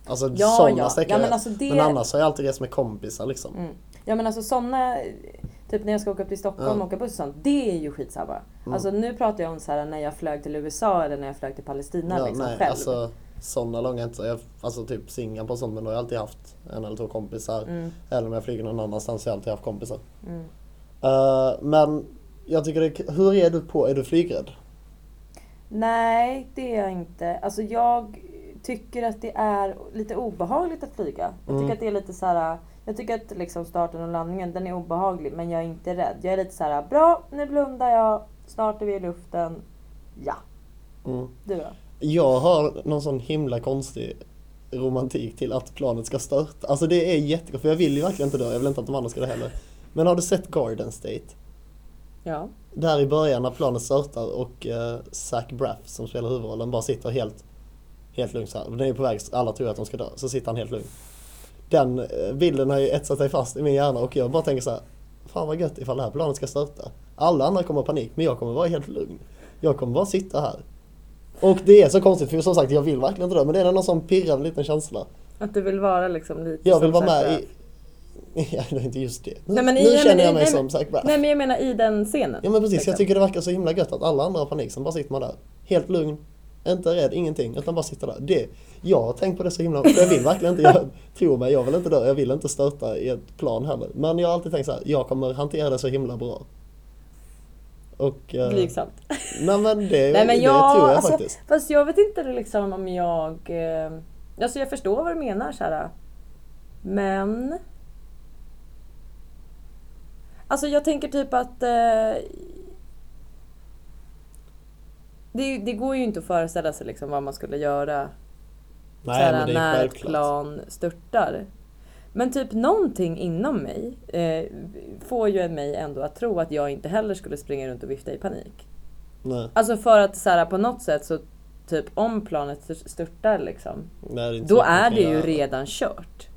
Alltså Ja, sådana ja. sträckor. Ja, men alltså det- men annars har jag alltid rest med kompisar liksom. Mm. Ja men alltså såna, typ när jag ska åka upp till Stockholm Ja. och åka buss och sånt, det är ju skitsamma. Mm. Alltså nu pratar jag om så här när jag flög till USA eller när jag flög till Palestina Ja, liksom nej, själv. alltså sådana långa. Jag, alltså typ Singapore och sånt. Men då har jag alltid haft en eller två kompisar. Mm, Eller om jag flyger någon annanstans har jag alltid haft kompisar. mm. Eh, men jag tycker det, hur är du på, är du flygrädd? Nej, det är jag inte. Alltså jag tycker att det är lite obehagligt att flyga. Jag tycker Mm. att det är lite så här. Jag tycker att liksom starten och landningen, den är obehaglig men jag är inte rädd. Jag är lite så här: bra nu blundar jag, snart är vi i luften, ja. Mm. Du då? Jag har någon sån himla konstig romantik till att planet ska störta. Alltså det är jättegott, för jag vill ju verkligen inte dö, jag vill inte att de andra ska dö heller. Men har du sett Garden State? Ja. Där i början när planet störtar och uh, Zach Braff som spelar huvudrollen bara sitter helt, helt lugn så här. Den är på väg, alla tror att de ska dö, så sitter han helt lugn. Den eh, bilden har ju etsat sig fast i min hjärna och jag bara tänker så här. Fan vad gött ifall det här planet ska störta. Alla andra kommer ha panik, men jag kommer vara helt lugn. Jag kommer bara sitta här. Och det är så konstigt, för som sagt jag vill verkligen inte dö, men det är någon sån pirrande liten känsla. Att du vill vara liksom lite Jag vill som vara Zac med i... Ja, det inte just det. Nu, Nej, men nu nej, känner men jag mig nej, som Braff. Nej men jag menar i den scenen. Ja men precis, liksom. jag tycker det verkar så himla gött att alla andra har panik, sen bara sitter man där. Helt lugn, inte rädd, ingenting, utan bara sitter där. Det, jag har tänkt på det så himla jag vill verkligen inte, jag, tro mig, jag vill inte dö, jag vill inte störta i ett plan heller. Men jag har alltid tänkt så här, jag kommer hantera det så himla bra. Och... eh, Blygsamt. Nej men det, Nej, men det jag- tror jag alltså- faktiskt. Fast jag vet inte liksom om jag... Eh, alltså jag förstår vad du menar så här. Men... Alltså jag tänker typ att... Eh, det, det går ju inte att föreställa sig liksom vad man skulle göra Nej här, men det är när ett plan störtar. Men typ någonting inom mig eh, får ju mig ändå att tro att jag inte heller skulle springa runt och vifta i panik. Nej, Alltså för att så här, på något sätt så typ om planet störtar liksom. nej, är Då är det ju redan kört.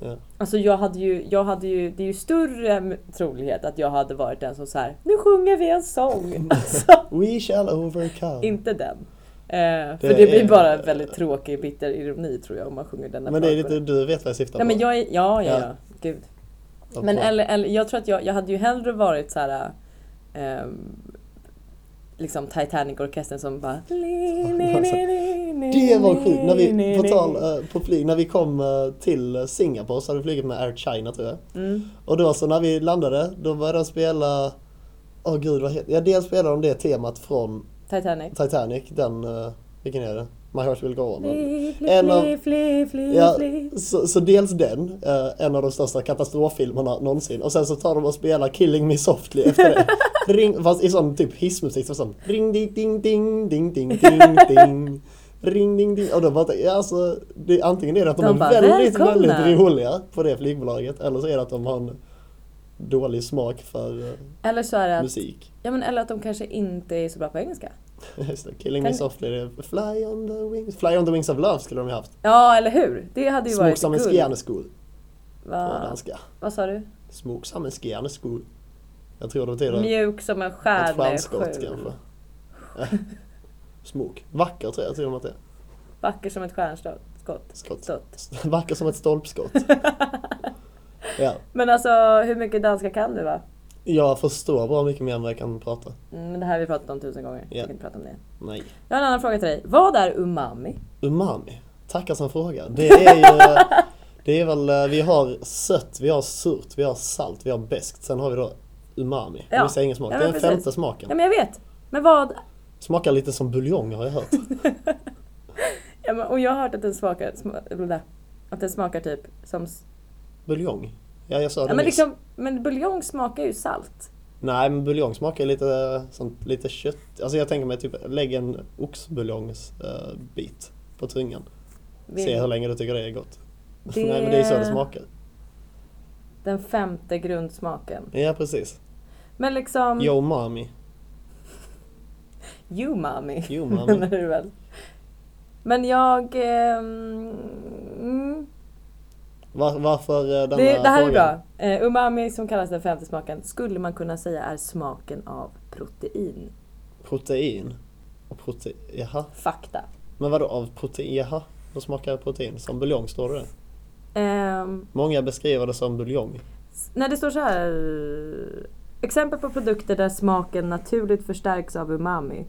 Ja. Alltså jag hade ju, jag hade ju, det är ju större trolighet att jag hade varit den som så här, nu sjunger vi en sång. Alltså, We shall overcome. inte den. Eh, för Det det blir är- bara väldigt tråkig bitter ironi tror jag om man sjunger denna Men det är lite, du vet vad jag syftar Nej på. men jag är, ja, ja, Ja. ja, gud. Men eller, eller jag tror att jag, jag hade ju hellre varit så här. ehm, liksom Titanic-orkestern som bara... Det var sjukt, när vi, på tal eh, på flyg, när vi kom eh, till Singapore så hade vi flugit med Air China tror jag. Mm. Och då så när vi landade, då började de spela, åh gud vad heter Ja dels spelade de det temat från Titanic. Titanic, den, uh, vilken är det? My Heart Will Go On. Fly, fly, En av- fly, Ja, så, så dels den, eh, en av de största katastroffilmerna någonsin. Och sen så tar de och spelar Killing Me Softly efter det. Ring, fast i sån typ hissmusik, så sån ring ding ding ding ding ding ding ding. Ring ding ding. Och då bara, ja, alltså, det, antingen är det att de, De är bara, väldigt, väldigt roliga på det flygbolaget. Eller så är det att de har en dålig smak för eh, Eller så är det att, musik. ja, men, eller att de kanske inte är så bra på engelska. Just det, Killing Me Kan- Softly, det är Fly on the wings. Fly on the wings of love skulle de ju haft. Ja, eller hur? Det hade ju Smok varit som en guld. stjärnesko på Va? danska. Vad sa du? Smok som en stjärnesko. Jag tror det betyder Mjuk som en ett stjärnskott stjärneskjul. kanske. Smok. Vacker tror jag till och med att det är. Vacker som ett stjärnskott. Skott. Skott. Vacker som ett stolpskott. ja. Men alltså hur mycket danska kan du va? Jag förstår bra mycket mer än vad jag kan prata. Mm, men det här har vi pratat om tusen gånger. Ja. Jag kan inte prata om det. Nej. Jag har en annan fråga till dig. Vad är umami? Umami. Tackar som fråga. Det är ju... Det är väl, eh, vi har sött, vi har surt, vi har salt, vi har beskt. Sen har vi då umami. Det Ja. vill säga ingen smak. Ja, det är den femte smaken. Ja men jag vet. Men vad? Smakar lite som buljong har jag hört. Ja, men, och jag har hört att den smakar, sma- blablabla. att den smakar typ som... Buljong? Ja, jag sa det Ja, men, liksom, men buljong smakar ju salt. Nej, men buljong smakar lite, sånt, lite kött. Alltså jag tänker mig typ, lägg en oxbuljongs eh, bit på tungan. Se hur länge du tycker det är gott. Det- Nej, men det är så det smakar. Den femte grundsmaken. Ja, precis. Men liksom... Yo mami. You mommy. You väl? Men jag... mm, Var, varför eh, denna det, det här är frågan? bra. Eh, umami som kallas den femte smaken skulle man kunna säga är smaken av protein. Protein. Och protein, jaha. Fakta. Men vadå av protein? Jaha. Då smakar protein. Som buljong står det. Ehm, Många beskriver det som buljong. när det står så här... Exempel på produkter där smaken naturligt förstärks av umami.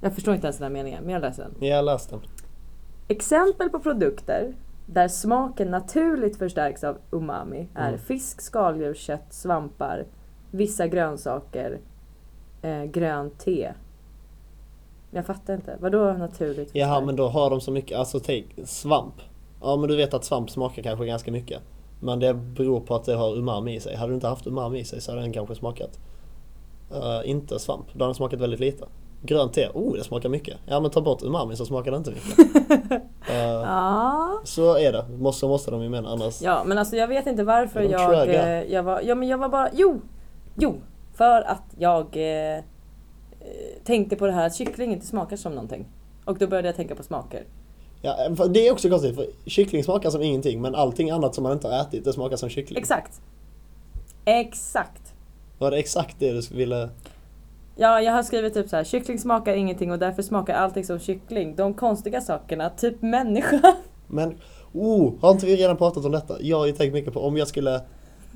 Jag förstår inte ens den här meningen, men jag läser den. Jag läste den. Exempel på produkter där smaken naturligt förstärks av umami är Mm. fisk, skaldjur, kött, svampar, vissa grönsaker, eh, grönt te. Jag fattar inte. Vadå naturligt Jaha, förstärkt? men då har de så mycket, alltså tänk, svamp. Ja men du vet att svamp smakar kanske ganska mycket. Men det beror på att det har umami i sig. Hade du inte haft umami i sig så hade den kanske smakat uh, inte svamp. Då hade den smakat väldigt lite. Grönt te, oh det smakar mycket. Ja men ta bort umami så smakar det inte mycket. Eh, Ja. så är det, måste, måste de ju mena annars. Ja men alltså jag vet inte varför jag, eh, jag var, ja men jag var bara, jo! Jo! För att jag eh, eh, tänkte på det här att kyckling inte smakar som någonting. Och då började jag tänka på smaker. Ja, för det är också konstigt för kyckling smakar som ingenting men allting annat som man inte har ätit det smakar som kyckling. Exakt! Exakt! Var det exakt det du ville... Ja, jag har skrivit typ så här: kyckling smakar ingenting och därför smakar allting som kyckling. De konstiga sakerna, typ människa. Men, oh, har inte vi redan pratat om detta? Jag har ju tänkt mycket på om jag skulle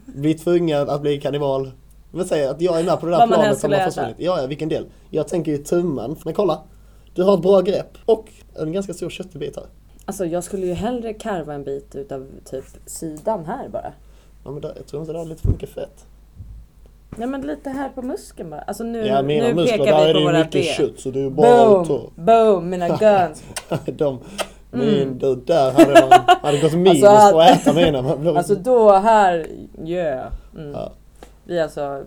bli tvungen att bli kannibal. Men säg att jag är med på det där man planet som har försvunnit. Ja, ja, vilken del? Jag tänker ju tummen. Men kolla! Du har ett bra grepp och en ganska stor köttbit här. Alltså jag skulle ju hellre karva en bit utav typ sidan här bara. Ja, men där, jag tror inte det är lite för mycket fett. Ja men lite här på muskeln bara. Alltså nu, Ja, mina nu muskler, pekar där vi är på det ju våra mycket ben. kött så det är ju bara att. Boom! Mina guns! De, Mm. min, det där hade man hade gått minus Alltså, på att äta mina. Alltså då här, yeah. Mm. Ja. Vi alltså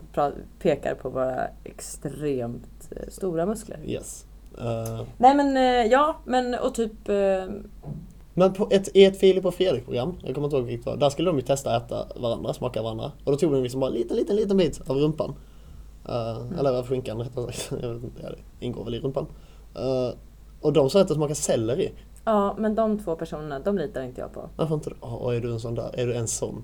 pekar på våra extremt eh, stora muskler. Yes. Eh, Nej men eh, ja, men och typ... men på ett, i ett Filip och Fredrik-program, jag kommer inte ihåg vilket där skulle de ju testa att äta varandra, smaka varandra. Och då tog de liksom bara en liten, liten, liten bit av rumpan. Eh, Mm. Eller av skinkan rättare sagt. Jag vet inte, det ingår väl i rumpan. Eh, och de sa att det smakar selleri. Ja, men de två personerna, de litar inte jag på. Varför inte? Åh, är du en sån där? Är du en sån?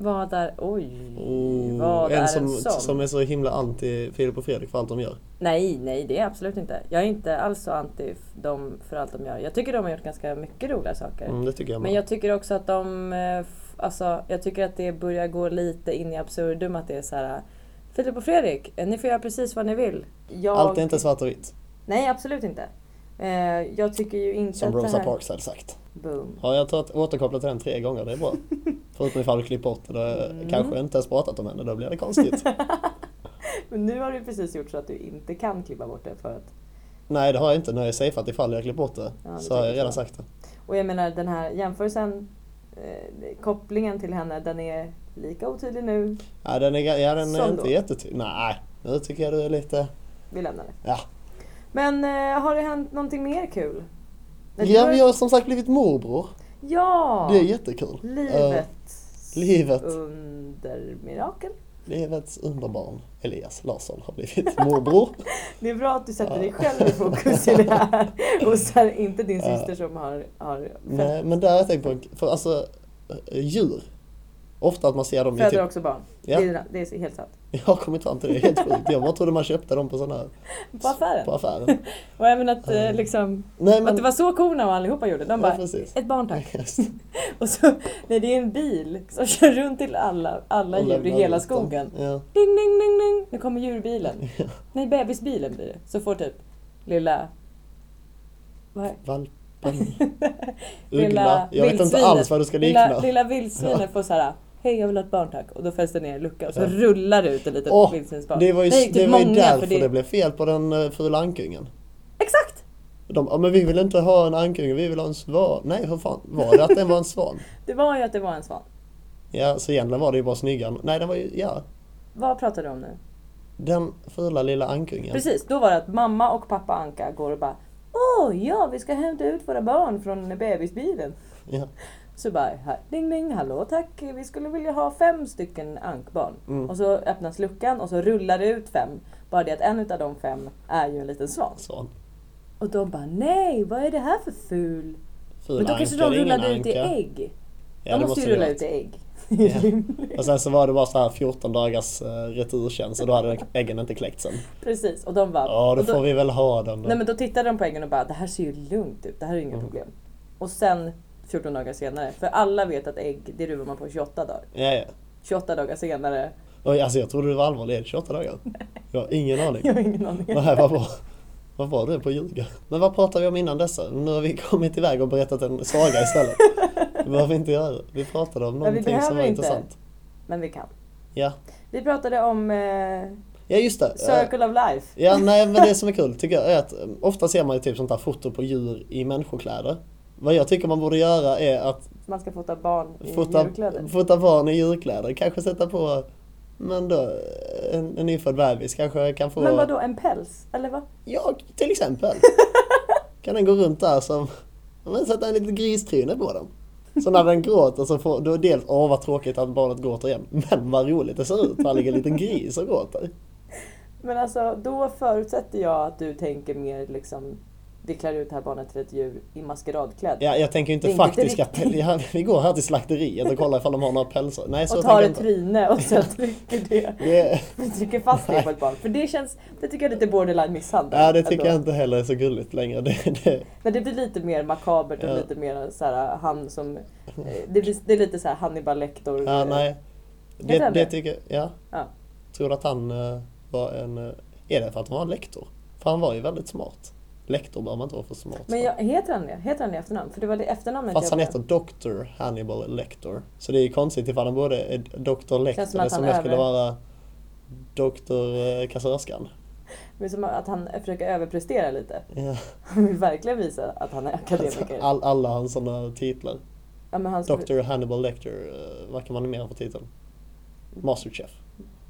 Vad är... Oj! Oh, vad är en som, en sån? som är så himla anti Filip och Fredrik för allt de gör. Nej, nej det är jag absolut inte. Jag är inte alls så anti dem för allt de gör. Jag tycker de har gjort ganska mycket roliga saker. Mm, det tycker jag Men med. jag tycker också att de... eh, Alltså, jag tycker att det börjar gå lite in i absurdum att det är så här... Filip och Fredrik, eh, ni får göra precis vad ni vill. Jag... Allt är inte svart och vitt. Nej, absolut inte. Eh, jag tycker ju inte Som Rosa här... Parks hade sagt. Boom. Har jag tagit, återkopplat till den tre gånger, det är bra. Förutom ifall du klipper bort det, då Mm. kanske inte ens pratat om henne, då blir det konstigt. Men nu har du precis gjort så att du inte kan klippa bort det för att... Nej det har jag inte, nu har jag safeat ifall jag klipper bort det. Ja, det så har jag redan jag. sagt det. Och jag menar den här jämförelsen, eh, kopplingen till henne, den är lika otydlig nu. Ja, den är, ja, den är inte då? jättetydlig. Nej, nu tycker jag du är lite... Vi lämnar det. Ja. Men eh, har det hänt någonting mer kul? Du Ja, har- vi har som sagt blivit morbror. Ja! Det är jättekul. Livets livet. undermirakel. Livets underbarn Elias Larsson har blivit morbror. Det är bra att du sätter dig själv i fokus i det här. Och sen inte din syster som har, har Nej, men där har jag tänkt på, för alltså eh, djur. Ofta att man ser dem i föder typ... också barn. Ja. Det, är, det är helt sant. Jag har kommit fram till det, helt sjukt. Jag bara trodde man köpte dem på sådana här... På affären. På affären. Och även att eh, liksom, Nej men... att det var så korna och allihopa gjorde. De Ja, bara, precis. ett barn tack. Och så, nej det är en bil som kör runt till alla, alla djur i hela skogen. Ja. Ding, ding, ding, ding. Nu kommer djurbilen. Nej, bebisbilen blir det. Så får typ lilla... Vad är Uggla. Jag vet inte alls vad du ska likna. Lilla, lilla vildsvinet får så här. Hej jag vill ha ett barn tack. Och då fälls det ner en lucka och så Ja. rullar det ut en liten Åh, vildsvinsbarn. det var ju, Nej, det var ju därför för det... det... blev fel på den uh, fula ankungen. Exakt! De, ja, men vi vill inte ha en ankunge, vi vill ha en svan. Nej, hur fan var det att den var en svan? Det var ju att det var en svan. Ja, så egentligen var det ju bara snygga. Nej, den var ju, ja. Vad pratar du om nu? Den fula lilla ankungen. Precis, då var det att mamma och pappa Anka går och bara Åh ja, vi ska hämta ut våra barn från bebisbilen. Ja. Så bara, ding ding, hallå tack, vi skulle vilja ha fem stycken ankbarn. Mm. Och så öppnas luckan och så rullar det ut fem. Bara det att en utav de fem är ju en liten svan. Svan. Och de bara, nej vad är det här för ful? Fula Men då kanske de rullade ut i ägg. Ja, de måste ju rulla ut i ägg. Och sen så var det bara så här 14 dagars uh, returtjänst och då hade äggen inte kläckt sen. Precis, och de bara... Ja, då då, får vi väl ha den då. Nej men då tittade de på äggen och bara, det här ser ju lugnt ut, det här är inga Mm. problem. Och sen 14 dagar senare, för alla vet att ägg, det ruvar man på 28 dagar. Ja, ja. 28 dagar senare, Oj, alltså jag trodde du var allvarlig. 28 dagar? Jag har ingen aning. jag har ingen aning. Nej, vad bra. Vad var du på ljuga? Men vad pratade vi om innan dessa? Nu har vi kommit iväg och berättat en saga istället. Det behöver vi inte göra. Vi pratade om någonting som var inte. intressant. Men vi kan. Ja. Vi pratade om eh, Ja, just det. Circle of Life. Ja, nej men det som är kul tycker jag är att um, ofta ser man ju typ sånt här foto på djur i människokläder. Vad jag tycker man borde göra är att Man ska fota barn i fota, djurkläder. fota barn i djurkläder. Kanske sätta på Men då, en, en nyfödd bebis kanske kan få... Men vad då en päls? Eller vad? Ja, till exempel. kan den gå runt där som... Men sätta en liten gristryne på den. Så när den gråter så får... Då dels, åh vad tråkigt att barnet gråter igen. Men vad roligt det ser ut, för ligger en liten gris och gråter. Men alltså då förutsätter jag att du tänker mer liksom vi klär ut det här barnet till ett djur i maskeradklädd. Ja, jag tänker ju inte faktiska päls. Ja, Vi går här till slakteriet och kollar ifall de har några pälsar. Nej, så och tar jag ett tryne och sen trycker det. Det, Vi trycker fast det på ett barn. För det känns, det tycker jag är lite borderline misshandel. ja, det tycker ändå. jag inte heller är så gulligt längre. Det, det, Men det blir lite mer makabert och Ja. lite mer så här han som... eh, Det, blir, det är lite så här Hannibal Lecter. ja, eh, nej. Det, det det? tycker ja. Ja. Tror att han eh, var en... eh, Är det för att han var en lektor? För han var ju väldigt smart. Lektor bör man inte vara för smart. Men jag, heter han det? Heter han det efternamn? För det var det efternamnet Fast han heter Dr. Hannibal Lector. Så det är ju konstigt ifall han både är Dr. Lector, Känns som att som jag skulle vara Dr. eh, Kassörskan. Är som att han försöker överprestera lite. Ja. Han vill verkligen visa att han är akademiker. All, alla hans sådana titlar. Ja, men han skulle- Dr. Hannibal Lecter, uh, vad kan man mer för titel? Masterchef.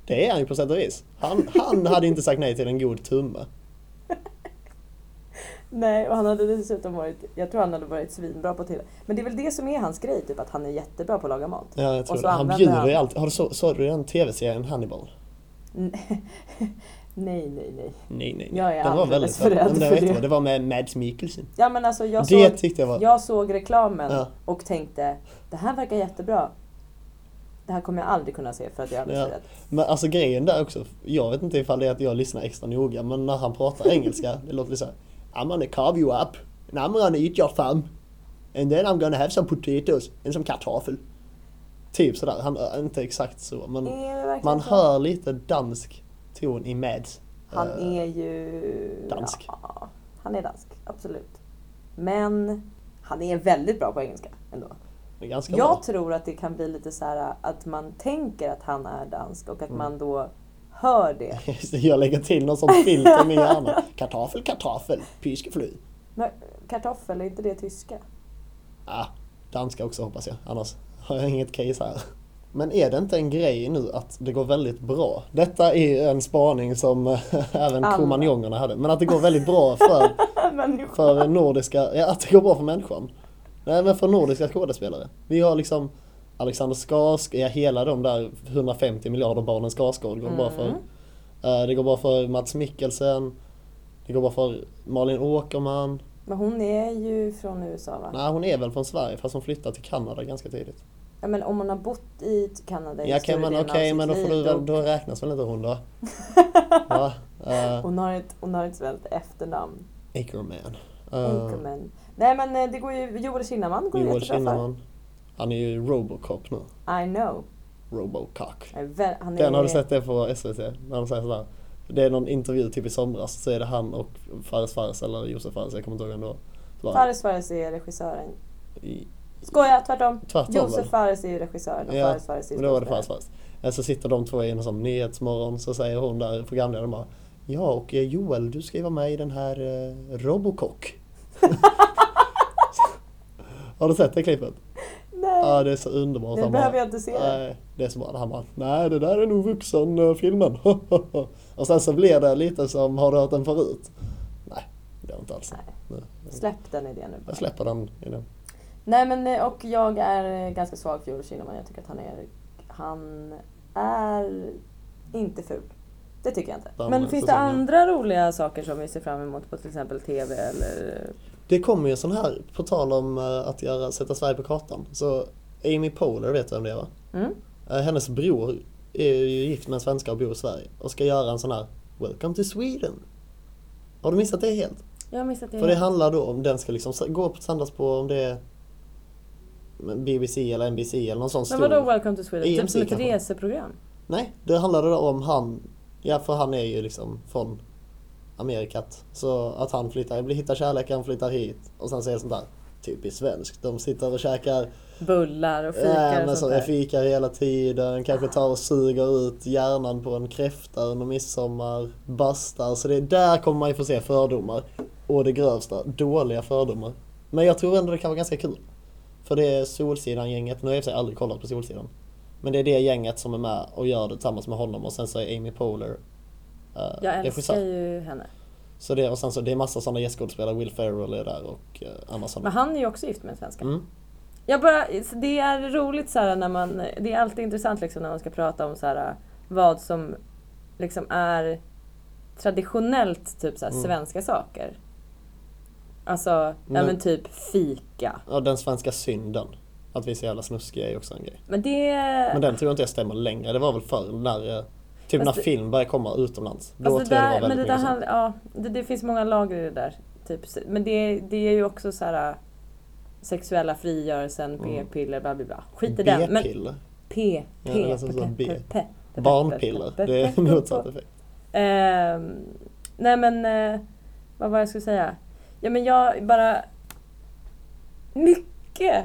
Det är han ju på sätt och vis. Han, han hade inte sagt nej till en god tumme. Nej, och han hade dessutom varit, jag tror han hade varit svinbra på TV. Men det är väl det som är hans grej, typ att han är jättebra på att laga mat. Ja, jag tror det. Han bjuder ju alltid. Har du så, såg du den tv-serien Hannibal? nej, nej, nej. Nej, nej, nej. Jag är den var väldigt för rädd för det. vad, det var med Mads Mikkelsen. Ja men alltså jag det såg, tyckte jag var... jag såg reklamen Ja. och tänkte, det här verkar jättebra. Det här kommer jag aldrig kunna se för att jag är alldeles Ja. rädd. Men alltså grejen där också, jag vet inte ifall det är att jag lyssnar extra noga, men när han pratar engelska, det låter lite såhär I'm gonna carve you up, and I'm gonna eat your thumb, and then I'm gonna have some potatoes and some kartoffel. Typ sådär, han är inte exakt så, men verkligen man så? hör lite dansk ton i Mads. Han Eh, är ju... dansk. Ja, han är dansk, absolut. Men han är väldigt bra på engelska ändå. Jag bra. tror att det kan bli lite så här att man tänker att han är dansk och att Mm. man då hör det. Jag lägger till någon som filter med hjärnan. Kartoffel, kartoffel, pyskefly. Men kartoffel, är inte det tyska? Ah, danska också hoppas jag, annars har jag inget case här. Men är det inte en grej nu att det går väldigt bra? Detta är en spaning som eh, även kromanjongerna hade. Men att det går väldigt bra för, för nordiska, ja att det går bra för människan. Nej men för nordiska skådespelare. Vi har liksom Alexander Skarsgård, ja hela de där 150 miljarder barnen Skarsgård går bra för. Mm. Eh, Det går bra för Mats Mikkelsen. Det går bra för Malin Åkerman. Men hon är ju från USA va? Nej hon är väl från Sverige fast hon flyttade till Kanada ganska tidigt. Ja, men om hon har bott i Kanada i Ja, större men, delen okej, men då, får du, då- då räknas väl inte hon då? Uh, Hon har ett, hon har ett svenskt efternamn. Ackerman. Uh. Nej men eh, det går ju, Joel Kinnaman går ju Joel jättebra Kinnaman. Han är ju Robocop nu. I know. Robocock. Han är, Den har du sett det på SVT? När de säger sådär. Det är någon intervju typ i somras så är det han och Fares Fares eller Josef Fares, jag kommer inte ihåg vem det var. Fares Fares är regissören. i, Skoja, tvärtom. tvärtom Josef? Fares är ju regissören och Ja, Fares Fares är Men då var det Fares. Fares. Eh, Så sitter de två i en sån nyhetsmorgon så säger hon där, programledaren bara Ja och eh, Joel du ska ju vara med i den här eh, Robocock. Har du sett det klippet? Nej, Ja det är så underbart. nu Han behöver bara, jag inte se. Nej, det är så bra. Han bara, nej det där är nog vuxenfilmen. och sen så blir det lite som, har du hört den förut? Nej, det har inte alls. Nej. Nej. Släpp den idén nu bara. Jag släpper den i den. Nej men eh, och jag är eh, ganska svag för Joel Kinnaman. Jag tycker att han är, han är inte ful. Det tycker jag inte. Ja, men finns det andra roliga saker som vi ser fram emot på till exempel TV eller? Det kommer ju en sån här, på tal om eh, att göra, sätta Sverige på kartan. Så Amy Poehler vet du vem det är va? Mm? Eh, Hennes bror är ju gift med en svenska och bor i Sverige och ska göra en sån här Welcome to Sweden. Har du missat det helt? Jag har missat det. För det handlar då om, den ska liksom gå på sändas på om det är BBC eller NBC eller någon sån men stor... vadå Welcome to Sweden? Typ EMC som ett kanske? reseprogram? Nej, det handlade om han, ja för han är ju liksom från Amerikat. Så att han flyttar, hittar kärleken, flyttar hit och sen är det sånt där typiskt svenskt. De sitter och käkar Bullar och fikar men och så sånt där. fikar hela tiden, kanske tar och suger ut hjärnan på en kräfta under midsommar, bastar. Så det där kommer man ju få se fördomar. Och det grövsta, dåliga fördomar. Men jag tror ändå det kan vara ganska kul. För det är Solsidan-gänget, nu har jag i och för sig aldrig kollat på Solsidan. Men det är det gänget som är med och gör det tillsammans med honom och sen så är Amy Poehler eh, Jag älskar regissör. ju henne. Så det, och sen så det är massa sådana gästskådespelare, Will Ferrell är där och eh, andra sådana. Men han är ju också gift med en svenska. Mm. Jag bara, det är roligt så här när man, det är alltid intressant liksom när man ska prata om så här vad som liksom är traditionellt typ så här Mm. svenska saker. Alltså, ja Men- men typ fika. Ja, den svenska synden. Att vi är så jävla snuskiga är också en grej. Men det... Men den tror jag inte jag stämmer längre. Det var väl förr när, eh, typ Fast när det- film började komma utomlands. Då Alltså det tror jag det där, var men det där mycket hand, ja, det, det finns många lager i det där. Typ. Men det, det är ju också så här sexuella frigörelsen, Mm. p-piller, bla bla bla. Skit i den. Men B-piller. P, P, det P, Barnpiller. Det är motsatt effekt. Ehm, nej men, eh, vad var jag skulle säga? Ja men jag bara... Mycket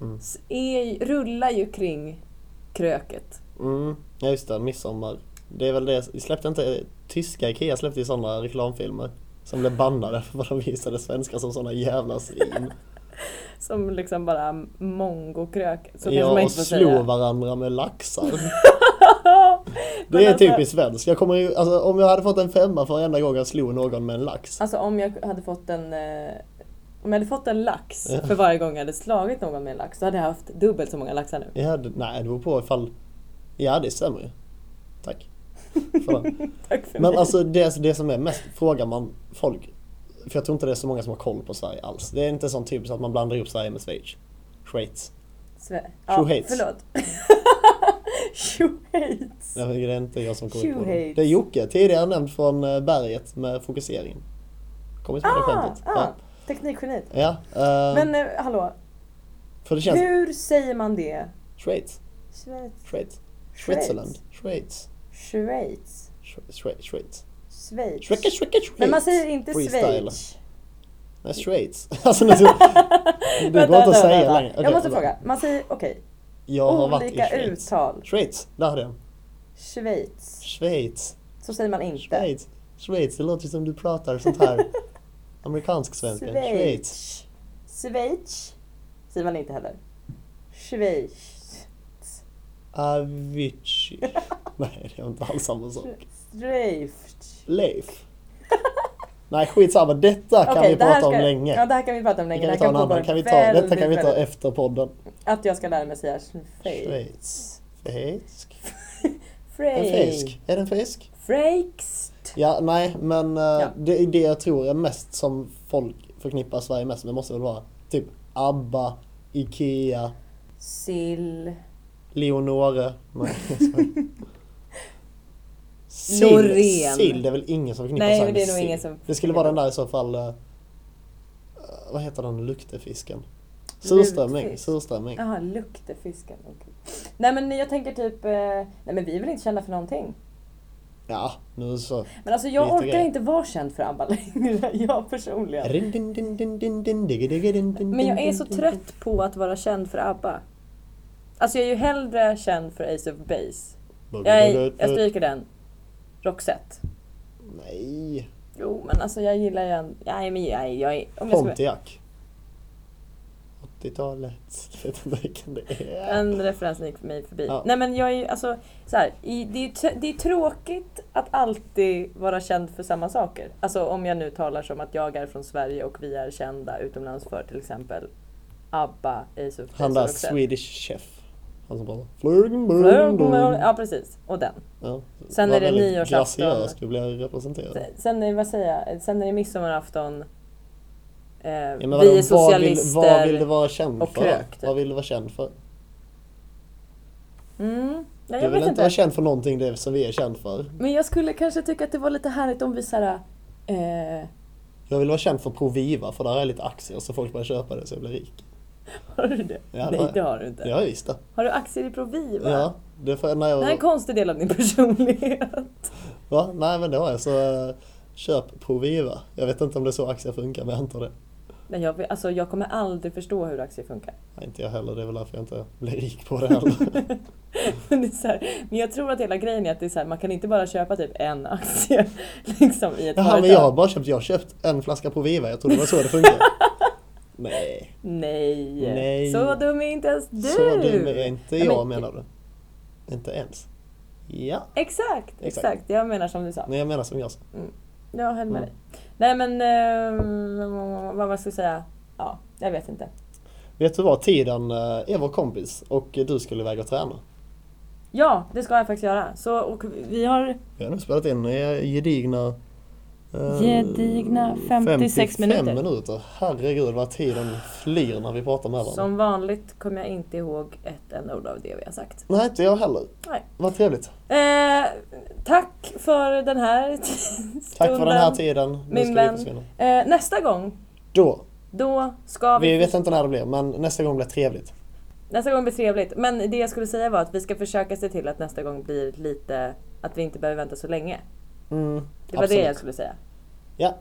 Mm. är, rullar ju kring kröket. Mm, ja just det, midsommar. Det är väl det, släppte inte, tyska Ikea släppte ju sådana reklamfilmer. Som blev bannade för vad de visade svenskar som sådana jävla svin. Som liksom bara mongokrök. Så man ja, och inte slog säga. varandra med laxar. Det är alltså- typiskt svenskt. Jag kommer ju, alltså, om jag hade fått en femma för varenda gång jag slog någon med en lax. Alltså om jag hade fått en... Eh, om jag hade fått en lax Ja. för varje gång jag hade slagit någon med en lax, då hade jag haft dubbelt så många laxar nu. Ja, det, nej, det beror på ifall... Ja, det stämmer ju. Tack. Det. Tack för Men mig. alltså det, det som är mest, frågar man folk, för jag tror inte det är så många som har koll på Sverige alls. Det är inte sån typ så att man blandar ihop Sverige med Schweiz. Schweiz. Sve- Schweiz. förlåt. Schweiz. Tycker det är inte jag som kommer på det. Schweiz. Det är Jocke, tidigare nämnd från eh, berget med fokuseringen. Kommer inte ihåg det Ah, skämtet? ah, Ja. teknikgeniet. ja eh, Men eh, hallå, för det känns... hur säger man det? Schweiz. Schweiz. Schweiz. Schweiz. Switzerland. Schweiz. Schweiz. Schweiz. Schweiz. Schweiz. Schweiz. Schweiz. Schweiz. Men man säger inte Freestyle. Schweiz. Nej, Schweiz. Alltså, det, går inte att säga längre. Jag måste förlåt. fråga. Man säger, okej, Jag har varit i Schweiz. uttal. Schweiz, där har den. Schweiz. Schweiz. Så säger man inte. Schweiz. Schweiz, det låter som du pratar sånt här amerikansk svenska. Schweiz. Schweiz. Schweiz. Säger man inte heller. Schweiz. Avicii. Nej, det är inte alls samma sak. Streift. Leif. Nej, skitsamma. Detta kan Okej, vi det här prata om ska- länge. Ja, det här kan vi prata om det länge. kan vi Det ta en här annan. pågå Kan vi ta, detta väldigt, kan vi ta väldigt- efter podden. Att jag ska lära mig säga Schweiz. Schweiz. Fisk. En fisk. Är det en fisk? Freikst. Ja, nej, men eh, det är det jag tror är mest som folk förknippar Sverige mest med. Det måste väl vara typ ABBA, IKEA, Sill. Leonore. Nej, jag skojar. Sill, sill, det är väl ingen som förknippar Sverige men det är med nog sill. ingen som Det skulle vara den där i så fall, eh, vad heter den luktefisken? Surströmming, Lutfisk. surströmming. Jaha, luktefisken. Okej. Nej men jag tänker typ, eh, nej men vi är väl inte kända för någonting. Ja, nu så. Men alltså jag Lite orkar grejer. inte vara känd för ABBA längre, jag personligen. Men Men jag är så trött på att vara känd för ABBA. Alltså jag är ju hellre känd för Ace of Base. Jag, är, jag stryker den. Roxette. Nej, Jo men alltså jag gillar ju en... Nej men jag, jag är... Om jag ska, Pontiac. 80-talet. Jag vet inte vilken det är. en referens gick för mig förbi. Ja. Nej men jag är ju alltså så här, i, det, är, ju t- det är tråkigt att alltid vara känd för samma saker. Alltså om jag nu talar som att jag är från Sverige och vi är kända utomlands för till exempel ABBA, Ace of Base Han där och Roxette. Swedish chef. Han som pratar. Burning. Ja precis, och den. Ja. Sen är det nyårsafton. graciös du blir representerad. Sen är, vad säger jag, sen är det midsommarafton. Eh, Ja, vi vadå, är socialister. Vad vill, vad vill du vara känd och för? krök, typ. Vad vill du vara känd för? Mm. Nej, Du vill vet inte inte. vara känd för någonting det som vi är känd för. Men jag skulle kanske tycka att det var lite härligt om vi såhär... Eh, Jag vill vara känd för Proviva för där har jag lite aktier så folk börjar köpa det så jag blir rik. har du det? Ja, Nej, jag. det har du inte. Ja, visst det. Har du aktier i Proviva? Ja, det får jag när Det här är en jag... konstig del av din personlighet. Va? Nej men det har jag så eh, köp Proviva. Jag vet inte om det är så aktier funkar men jag antar det. Nej, jag, alltså, jag kommer aldrig förstå hur aktier funkar. Nej, inte jag heller, det är väl därför jag inte blir rik på det heller. Men, det här, men jag tror att hela grejen är att det är så här, man kan inte bara köpa typ en aktie liksom, i ett Jaha, företag. men jag har bara köpt, jag har köpt en flaska Proviva, jag trodde det var så det funkar. Nej, Nej. Nej. så dum är inte ens du. så dum är inte Ja, jag men- menar du. Inte ens. Ja, Exakt, Exakt. exakt. Jag menar som du sa. men jag menar som jag sa. Jag höll med Mm. dig. Nej men, eh, vad man ska säga? Ja, jag vet inte. Vet du vad? Tiden eh, är vår kompis och du skulle iväg och träna. Ja, det ska jag faktiskt göra. Så, och vi har Vi har nu spelat in eh, gedigna... eh, gedigna 56 55 minuter. minuter. Herregud vad tiden flyr när vi pratar med varandra. Som vanligt kommer jag inte ihåg ett enda ord av det vi har sagt. Nej, inte jag heller. Nej. Vad trevligt. Eh, tack för den här Tack för den här stunden. tiden. Nu Min vän. Eh, nästa gång, Då. då ska vi... Vi vet inte när det blir, men nästa gång blir trevligt. Nästa gång blir trevligt. Men det jag skulle säga var att vi ska försöka se till att nästa gång blir lite... Att vi inte behöver vänta så länge. Mm, Det var absolut. det jag skulle säga. Ja.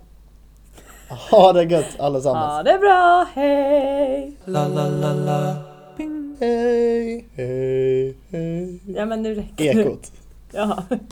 Ha det gött allesammans. Ja, det är bra. Hej! La la la la. Ping. Hej, hej, hej. Ja men nu räcker det. Ekot. Ja.